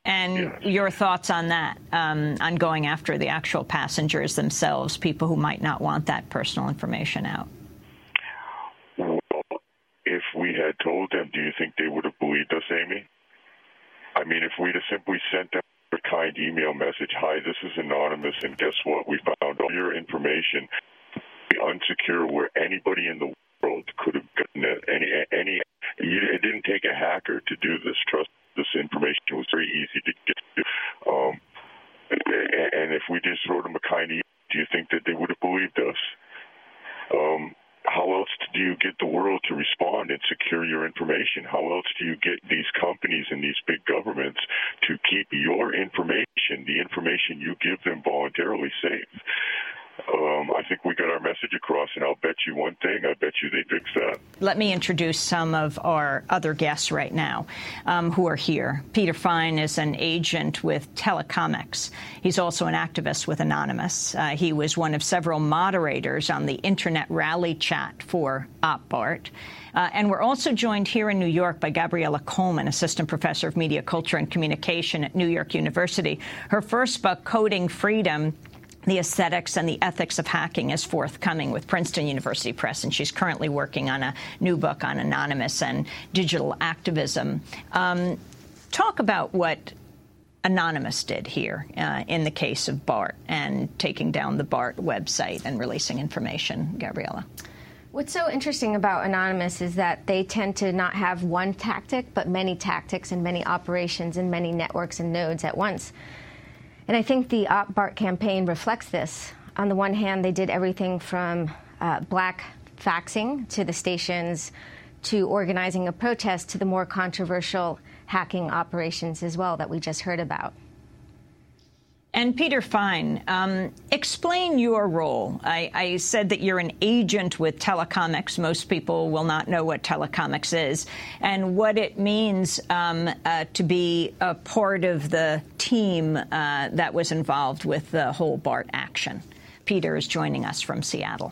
And yes. your thoughts on that, um, on going after the actual passengers themselves, people who might not want that personal information out? Well, if we had told them, do you think they would have believed us, Amy? I mean, if we'd have simply sent them a kind email message, hi, this is anonymous, and guess what? We found all your information unsecure where anybody in the world could have gotten it. Any, any, it didn't take a hacker to do this. Trust this information was very easy to get to. Um, and if we just wrote them a kind email, do you think that they would have believed us? Um, how else do you get the world to respond and secure your information? How else do you get these companies and these big governments to keep your information, the information you give them voluntarily safe? um, I think we got our message across, and I'll bet you one thing: I bet you they fixed that. Let me introduce some of our other guests right now um, who are here. Peter Fein is an agent with Telecomix. He's also an activist with Anonymous. Uh, he was one of several moderators on the Internet Relay chat for OpBart. Uh, and we're also joined here in New York by Gabriella Coleman, assistant professor of media culture and communication at New York University. Her first book, Coding Freedom, the Aesthetics and the Ethics of Hacking is forthcoming with Princeton University Press, and she's currently working on a new book on anonymous and digital activism. Um, talk about what Anonymous did here uh, in the case of BART and taking down the BART website and releasing information. Gabriella. What's so interesting about Anonymous is that they tend to not have one tactic, but many tactics and many operations and many networks and nodes at once. And I think the Op BART campaign reflects this. On the one hand, they did everything from uh, black faxing to the stations to organizing a protest to the more controversial hacking operations as well that we just heard about. And Peter Fein, um, explain your role. I, I, said that you're an agent with Telecomix. Most people will not know what Telecomix is and what it means um, uh, to be a part of the team uh, that was involved with the whole BART action. Peter is joining us from Seattle.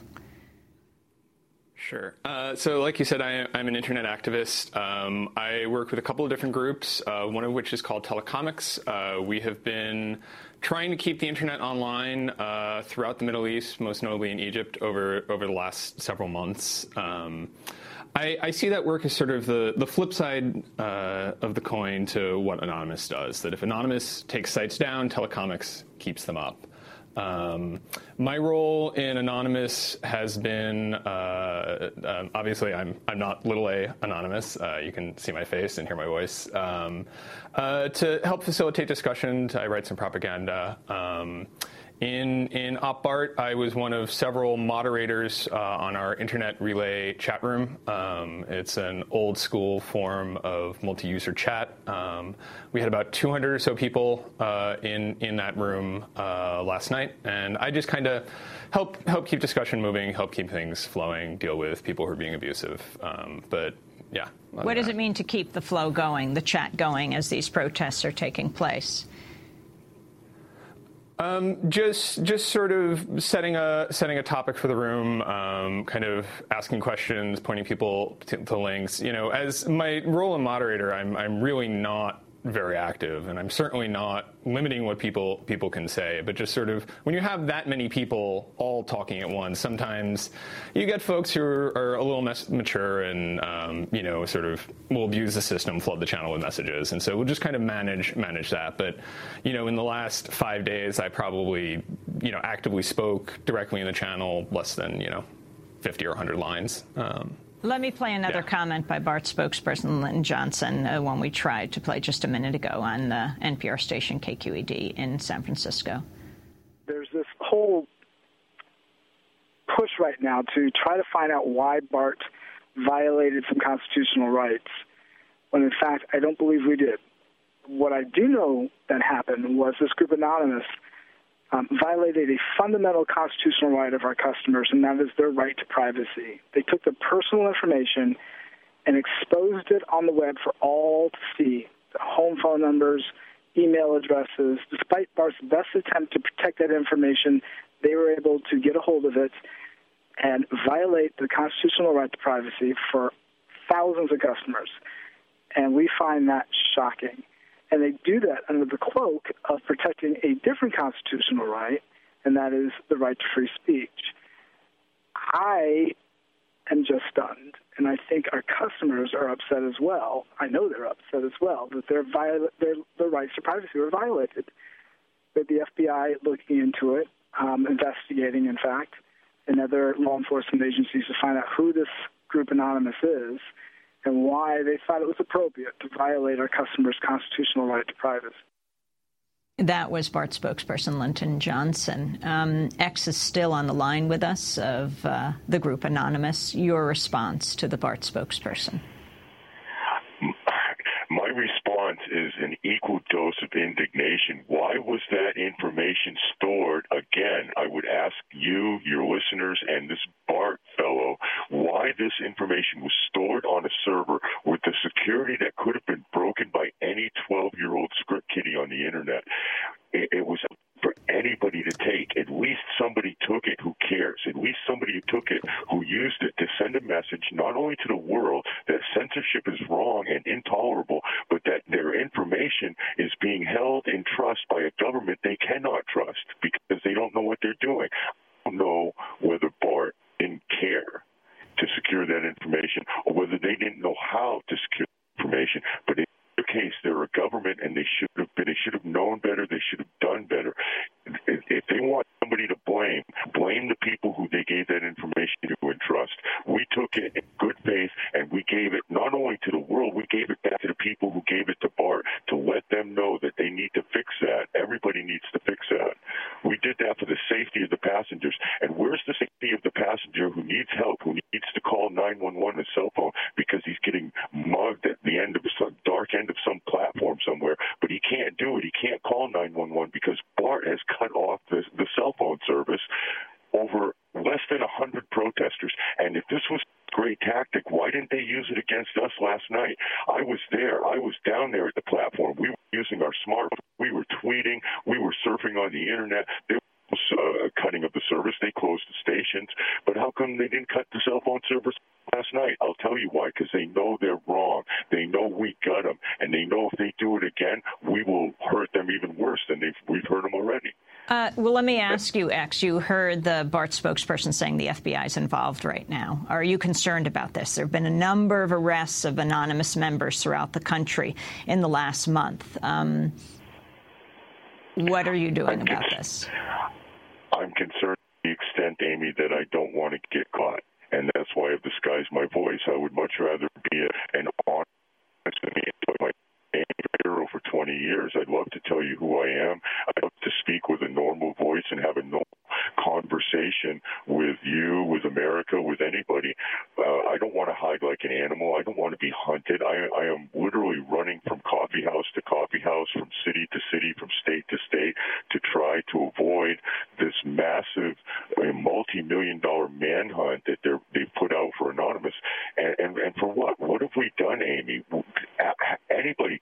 Sure. Uh, so, like you said, I, am an internet activist. Um, I work with a couple of different groups, uh, one of which is called Telecomix. Uh, we have been trying to keep the internet online uh, throughout the Middle East, most notably in Egypt, over over the last several months. Um, I, I, see that work as sort of the, the flip side uh, of the coin to what Anonymous does. That if Anonymous takes sites down, Telecomix keeps them up. Um, my role in Anonymous has been uh, um, obviously I'm I'm not little a anonymous. Uh, you can see my face and hear my voice. Um, uh, to help facilitate discussions, I write some propaganda. Um, in, in OpBART, I was one of several moderators uh, on our internet relay chat room. Um, it's an old school form of multi user chat. Um, we had about 200 or so people uh, in, in that room uh, last night, and I just kind of help, help keep discussion moving, help keep things flowing, deal with people who are being abusive. Um, but yeah. What does it mean to keep the flow going, the chat going as these protests are taking place? Um, just just sort of setting a setting a topic for the room, um, kind of asking questions, pointing people to, to, links. You know, as my role in moderator, I'm I'm really not very active, and I'm certainly not limiting what people people can say. But just sort of when you have that many people all talking at once, sometimes you get folks who are, are a little mes- mature and um, you know sort of will abuse the system, flood the channel with messages, and so we'll just kind of manage manage that. But you know, in the last five days, I probably you know actively spoke directly in the channel less than you know 50 or 100 lines. Um, let me play another yeah. comment by BART spokesperson Lynn Johnson, uh, one we tried to play just a minute ago on the NPR station KQED in San Francisco. There's this whole push right now to try to find out why BART violated some constitutional rights, when in fact, I don't believe we did. What I do know that happened was this group Anonymous um, violated a fundamental constitutional right of our customers, and that is their right to privacy. They took the personal information and exposed it on the web for all to see the home phone numbers, email addresses. Despite BART's best attempt to protect that information, they were able to get a hold of it and violate the constitutional right to privacy for thousands of customers. And we find that shocking. And they do that under the cloak of protecting a different constitutional right, and that is the right to free speech. I am just stunned, and I think our customers are upset as well. I know they're upset as well that their, viola- their, their rights to privacy were violated. That the FBI looking into it, um, investigating, in fact, and other law enforcement agencies to find out who this group Anonymous is why they thought it was appropriate to violate our customers' constitutional right to privacy. That was BART spokesperson Linton Johnson. Um, X is still on the line with us of uh, the group Anonymous. Your response to the BART spokesperson? My response is an equal dose of indignation. Why was that information stored? Again, I would ask you, your listeners, and this BART fellow why this information was stored on a server with the security that could have been broken by any 12 year old script kiddie on the internet. It, it was for anybody to take. At least somebody took it who cares. At least somebody took it who used it to send a message not only to the world that censorship is wrong and intolerable, but that their information is being held in trust by a government they cannot trust because they don't know what they're doing. I don't know whether BART didn't care to secure that information or whether they didn't know how to secure information, but in their case. They're a government, and they should have been. They should have known better. They should have done better. If, if they want somebody to blame, blame the people who they gave that information to and trust. We took it in good faith, and we gave it not only to the world, we gave it back to the people who gave it to BART to let them know that they need to fix that. Everybody needs to fix that. We did that for the safety of the passengers. And where's the safety of the passenger who needs help, who needs to call 911 a cell phone because he's getting mugged at the end of some dark end of some platform somewhere, but he can't do it. He can't call 911 because BART has cut off the, the cell phone service over less than 100 protesters. And if this was great tactic, why didn't they use it against us last night? I was there. I was down there at the platform. We were using our smartphone. We were tweeting. We were surfing on the internet. There was uh, cutting of the service. They closed the stations. But how come they didn't cut the cell phone service last night? I'll tell you why. Because they know they're wrong. They know we got them. And they know if they do it again, we will hurt them even worse than they've, we've hurt them already. Uh, well, let me ask you, X. You heard the BART spokesperson saying the FBI is involved right now. Are you concerned about this? There have been a number of arrests of anonymous members throughout the country in the last month. Um, what are you doing about this? I'm concerned to the extent, Amy, that I don't want to get caught. And that's why I've disguised my voice. I would much rather be a, an honest me my hero for 20 years. I'd love to tell you who I am. I'd love to speak with a normal voice and have a normal conversation with you, with America, with anybody. Uh, I don't want to hide like an animal. I don't want to be hunted. I, I am literally running from coffee house to coffee house, from city to city, from state to state to try to avoid this massive uh, multi-million dollar manhunt that they're, they've put out for Anonymous. And, and, and for what? What have we done, Amy? Anybody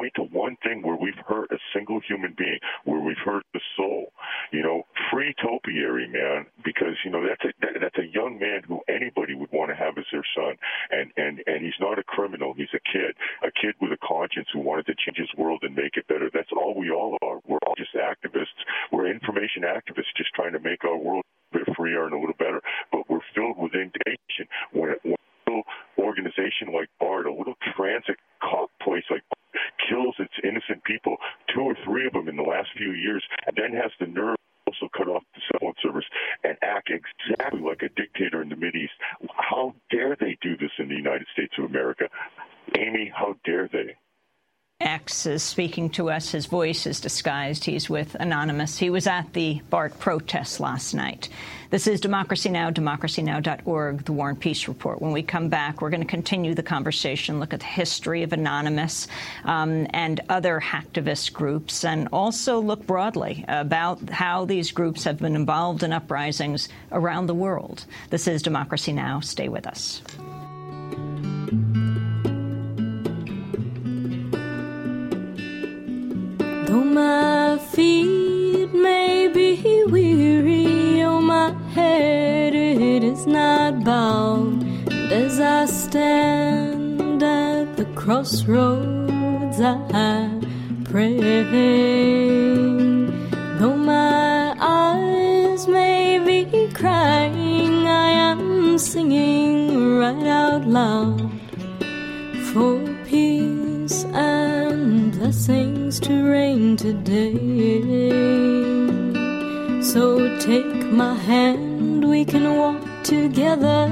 point to one thing where we've hurt a single human being, where we've hurt the soul. You know, free topiary, man, because you know that's a that, that's a young man who anybody would want to have as their son, and and and he's not a criminal. He's a kid, a kid with a conscience who wanted to change his world and make it better. That's all we all are. We're all just activists. We're information activists, just trying to make our world a bit freer and a little better. But we're filled with indignation when, a little organization like BART, a little transit cop place like kills its innocent people, two or three of them in the last few years, and then has the nerve also cut off the cell phone service and act exactly like a dictator in the East. How dare they do this in the United States of America? Amy, how dare they? X is speaking to us. His voice is disguised. He's with Anonymous. He was at the BART protest last night. This is Democracy Now!, democracynow.org, The War and Peace Report. When we come back, we're going to continue the conversation, look at the history of Anonymous um, and other hacktivist groups, and also look broadly about how these groups have been involved in uprisings around the world. This is Democracy Now! Stay with us. Though my feet may be weary, oh, my head it is not bowed. And as I stand at the crossroads, I pray. Though my eyes may be crying, I am singing right out loud for blessings to rain today. So take my hand, we can walk together.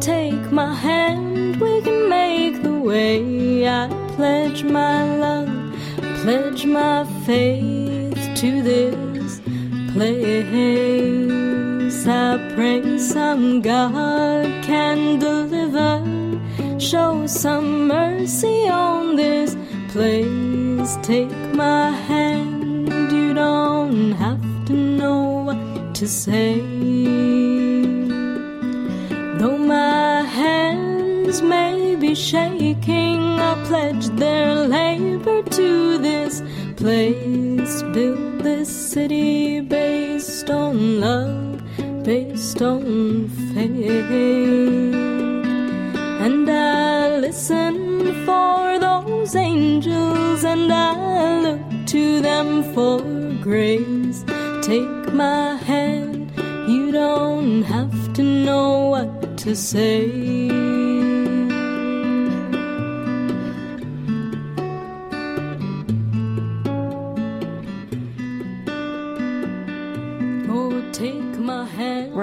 Take my hand, we can make the way. I pledge my love, pledge my faith to this place. I pray some God can deliver, show some mercy on this place. Take my hand, you don't have to know what to say. Though my hands may be shaking, I pledge their labor to this place. Build this city based on love, based on faith. And I listen for those angels, and I look to them for grace. Take my hand, you don't have to know what to say.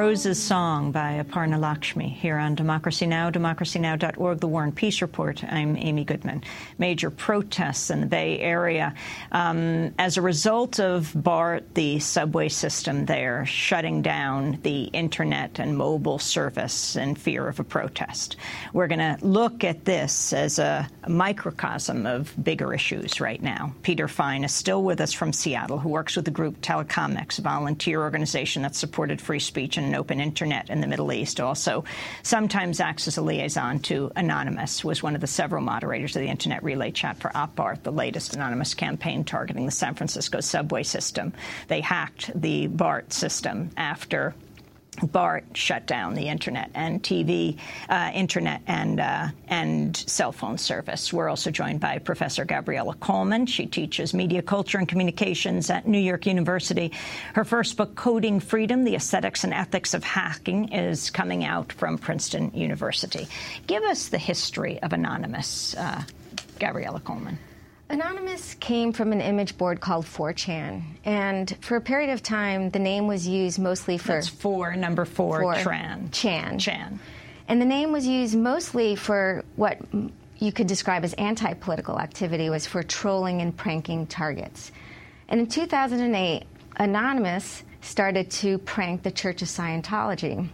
Rose's Song by Aparna Lakshmi here on Democracy Now!, democracynow.org, The War and Peace Report. I'm Amy Goodman. Major protests in the Bay Area um, as a result of BART, the subway system there, shutting down the internet and mobile service in fear of a protest. We're going to look at this as a, microcosm of bigger issues right now. Peter Fein is still with us from Seattle, who works with the group Telecomix, a volunteer organization that supported free speech and open internet in the Middle East. Also, sometimes acts as a liaison to Anonymous, was one of the several moderators of the Internet Relay Chat for OpBart, the latest anonymous campaign targeting the San Francisco subway system. They hacked the BART system after BART shut down the internet and TV, uh, internet and uh, and cell phone service. We're also joined by Professor Gabriella Coleman. She teaches media culture and communications at New York University. Her first book, Coding Freedom: The Aesthetics and Ethics of Hacking, is coming out from Princeton University. Give us the history of Anonymous, uh, Gabriella Coleman. Anonymous came from an image board called 4chan, and for a period of time, the name was used mostly for That's four, number four, for Tran. Chan. Chan. And the name was used mostly for what you could describe as anti-political activity, was for trolling and pranking targets. And in 2008, Anonymous started to prank the Church of Scientology.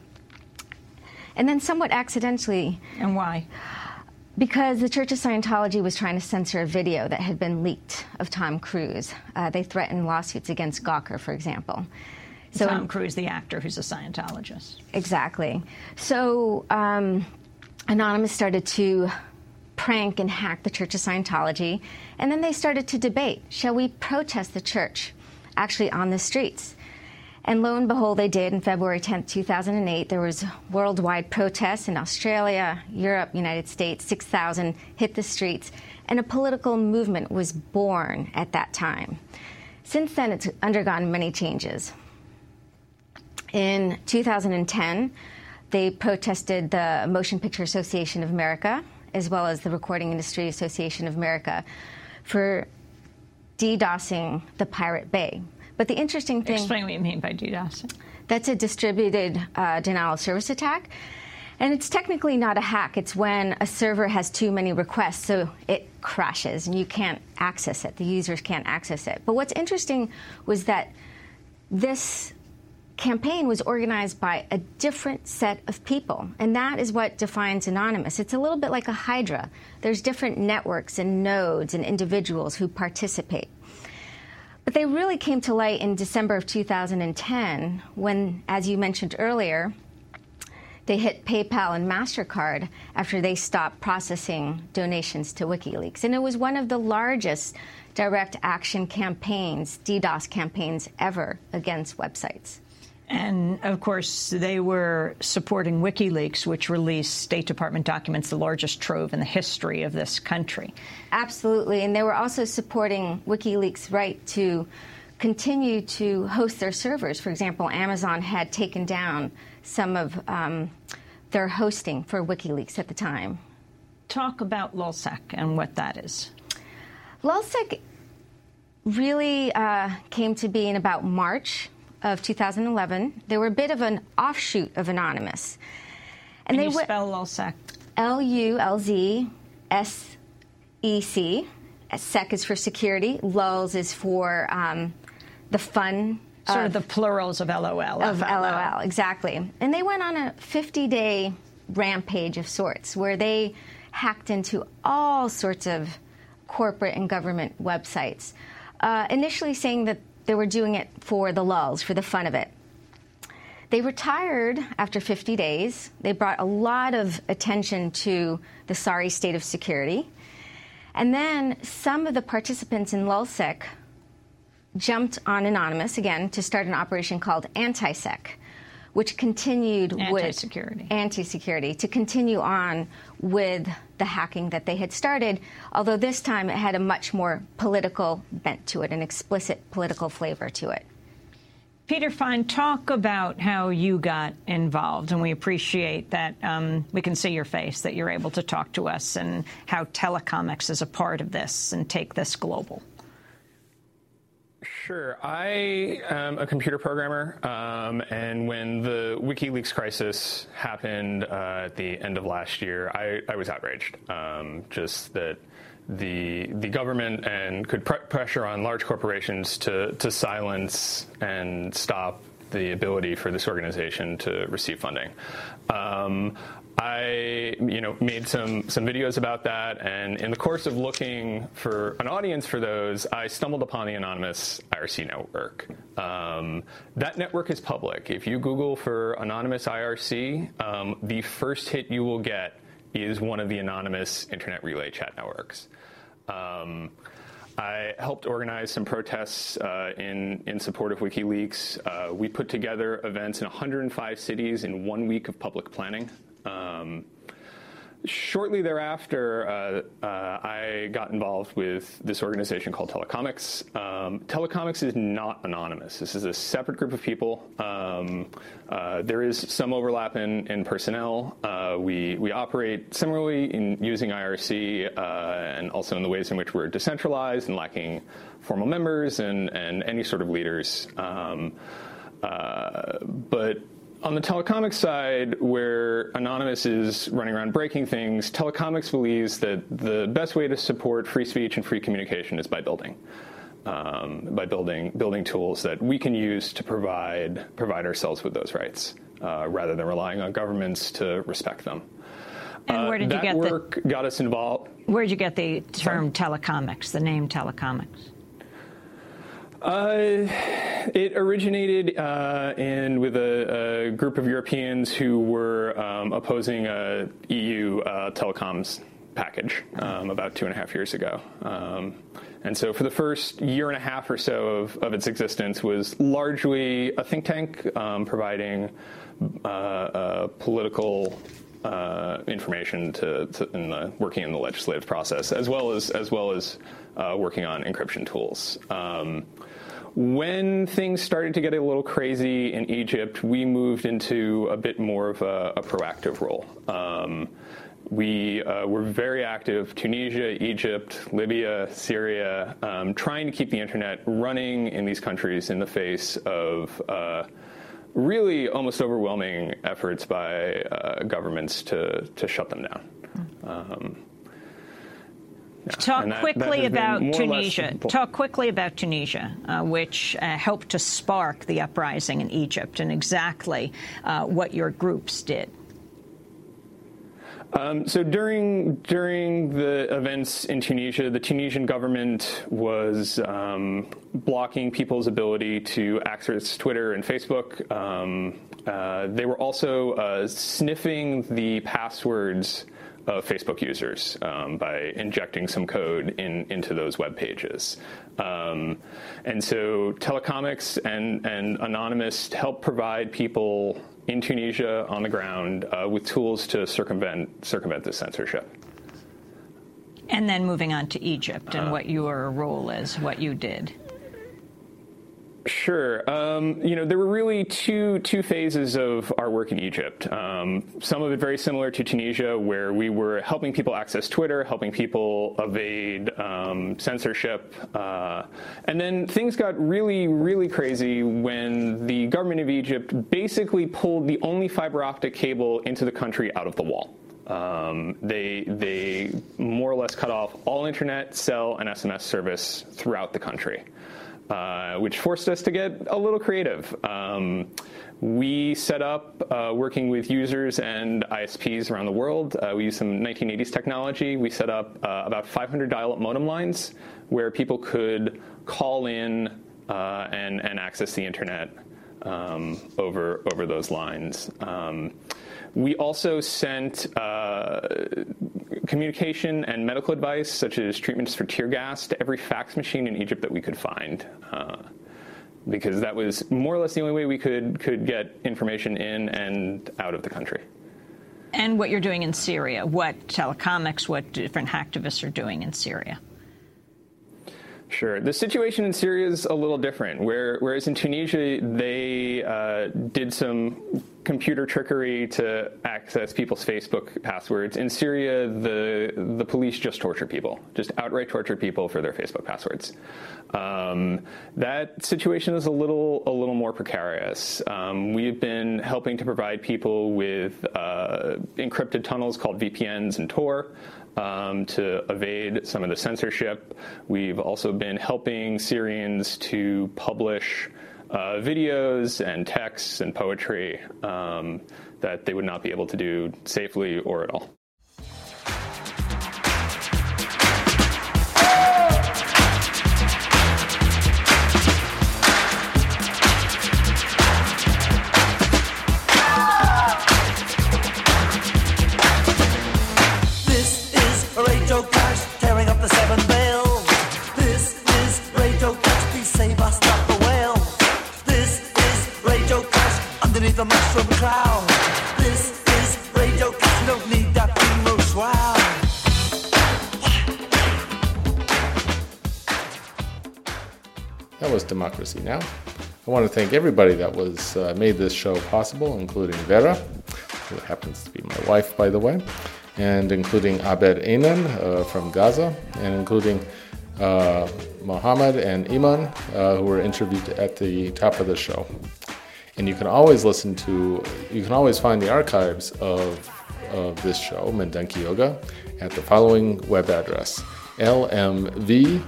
And then somewhat accidentally. And why? Because the Church of Scientology was trying to censor a video that had been leaked of Tom Cruise. Uh, they threatened lawsuits against Gawker, for example. So Tom Cruise, the actor who's a Scientologist. Exactly. So um, Anonymous started to prank and hack the Church of Scientology, and then they started to debate shall we protest the church actually on the streets? And lo and behold, they did. In February 10, 2008, there was worldwide protests in Australia, Europe, United States. 6,000 hit the streets, and a political movement was born at that time. Since then, it's undergone many changes. In 2010, they protested the Motion Picture Association of America, as well as the Recording Industry Association of America, for DDoSing the Pirate Bay. But the interesting thing. Explain what you mean by DDoS. That's a distributed uh, denial of service attack. And it's technically not a hack. It's when a server has too many requests, so it crashes and you can't access it. The users can't access it. But what's interesting was that this campaign was organized by a different set of people. And that is what defines Anonymous. It's a little bit like a Hydra. There's different networks and nodes and individuals who participate. But they really came to light in December of 2010 when, as you mentioned earlier, they hit PayPal and MasterCard after they stopped processing donations to WikiLeaks. And it was one of the largest direct action campaigns, DDoS campaigns, ever against websites. And of course, they were supporting WikiLeaks, which released State Department documents, the largest trove in the history of this country. Absolutely. And they were also supporting WikiLeaks' right to continue to host their servers. For example, Amazon had taken down some of um, their hosting for WikiLeaks at the time. Talk about LulzSec and what that is. LulzSec really uh, came to be in about March of 2011. They were a bit of an offshoot of Anonymous. And, and they you w- spell LulzSec? L-U-L-Z-S-E-C. SEC is for security. Lulz is for um, the fun. Sort of, of, the plurals of LOL. Of LOL, exactly. And they went on a 50-day rampage of sorts where they hacked into all sorts of corporate and government websites. Uh, initially saying that they were doing it for the lulz, for the fun of it. They retired after 50 days. They brought a lot of attention to the sorry state of security. And then some of the participants in LulzSec jumped on Anonymous again to start an operation called AntiSec, which continued anti-security. with anti-security to continue on with the hacking that they had started, although this time it had a much more political bent to it, an explicit political flavor to it. Peter Fein, talk about how you got involved, and we appreciate that um, we can see your face, that you're able to talk to us, and how Telecomix is a part of this and take this global. Sure. I am a computer programmer, um, and when the WikiLeaks crisis happened uh, at the end of last year, I, I was outraged. Um, just that the the government and could pr- pressure on large corporations to to silence and stop the ability for this organization to receive funding. Um, I, you know, made some some videos about that, and in the course of looking for an audience for those, I stumbled upon the anonymous IRC network. Um, that network is public. If you Google for anonymous IRC, um, the first hit you will get is one of the anonymous internet relay chat networks. Um, I helped organize some protests uh, in in support of WikiLeaks. Uh, we put together events in 105 cities in one week of public planning. Um, shortly thereafter, uh, uh, I got involved with this organization called Telecomix. Um, Telecomix is not anonymous. This is a separate group of people. Um, uh, there is some overlap in, in personnel. Uh, we, we operate similarly in using IRC uh, and also in the ways in which we're decentralized and lacking formal members and, and any sort of leaders. Um, uh, but on the Telecomix side, where Anonymous is running around breaking things, Telecomix believes that the best way to support free speech and free communication is by building. Um, by building building tools that we can use to provide provide ourselves with those rights, uh, rather than relying on governments to respect them. And where did uh, you get work the, got us involved? Where did you get the term Sorry? Telecomix, the name Telecomix? Uh, it originated uh, in with a, a, group of Europeans who were um, opposing a EU uh, telecoms package um, about two and a half years ago. Um, and so, for the first year and a half or so of, of its existence, was largely a think tank um, providing uh, uh, political uh, information to, to in the, working in the legislative process, as well as as well as uh, working on encryption tools. Um, when things started to get a little crazy in Egypt, we moved into a bit more of a, a proactive role. Um, we uh, were very active Tunisia, Egypt, Libya, Syria, um, trying to keep the internet running in these countries in the face of uh, really almost overwhelming efforts by uh, governments to, to shut them down. Um, yeah. Talk that, quickly that about Tunisia. Talk quickly about Tunisia, uh, which uh, helped to spark the uprising in Egypt, and exactly uh, what your groups did. Um, so during during the events in Tunisia, the Tunisian government was um, blocking people's ability to access Twitter and Facebook. Um, uh, they were also uh, sniffing the passwords of Facebook users um, by injecting some code in, into those web pages. Um, and so Telecomix and, and Anonymous help provide people in Tunisia on the ground uh, with tools to circumvent, circumvent this censorship. And then moving on to Egypt and uh, what your role is, what you did. Sure. Um, you know, there were really two two phases of our work in Egypt. Um, some of it very similar to Tunisia, where we were helping people access Twitter, helping people evade um, censorship, uh, and then things got really, really crazy when the government of Egypt basically pulled the only fiber optic cable into the country out of the wall. Um, they they more or less cut off all internet, cell, and SMS service throughout the country uh, which forced us to get a little creative. Um, we set up uh, working with users and ISPs around the world. Uh, we used some 1980s technology. We set up uh, about 500 dial up modem lines where people could call in uh, and, and access the internet um, over, over those lines. Um, we also sent uh, communication and medical advice, such as treatments for tear gas, to every fax machine in Egypt that we could find. Uh, because that was more or less the only way we could, could get information in and out of the country. And what you're doing in Syria, what Telecomix, what different hacktivists are doing in Syria. Sure. The situation in Syria is a little different. Where, whereas in Tunisia, they uh, did some computer trickery to access people's Facebook passwords. In Syria, the the police just torture people, just outright torture people for their Facebook passwords. Um, that situation is a little a little more precarious. Um, we've been helping to provide people with uh, encrypted tunnels called VPNs and Tor. Um, to evade some of the censorship. We've also been helping Syrians to publish uh, videos and texts and poetry um, that they would not be able to do safely or at all. Democracy Now! I want to thank everybody that was uh, made this show possible, including Vera, who happens to be my wife, by the way, and including Abed Einan uh, from Gaza, and including uh, Mohammed and Iman, uh, who were interviewed at the top of the show. And you can always listen to, you can always find the archives of, of this show, Mindenki Joga, at the following web address lmv.hu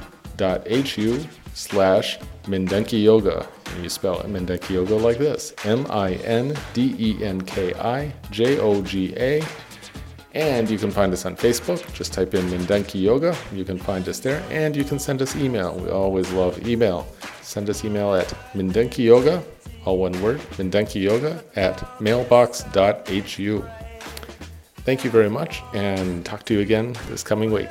slash Mindenki Joga. And you spell it Mindenki Joga like this M I N D E N K I J O G A. And you can find us on Facebook. Just type in Mindenki Joga. You can find us there. And you can send us email. We always love email. Send us email at Mindenki Joga, all one word, Mindenki Joga at mailbox.hu. Thank you very much and talk to you again this coming week.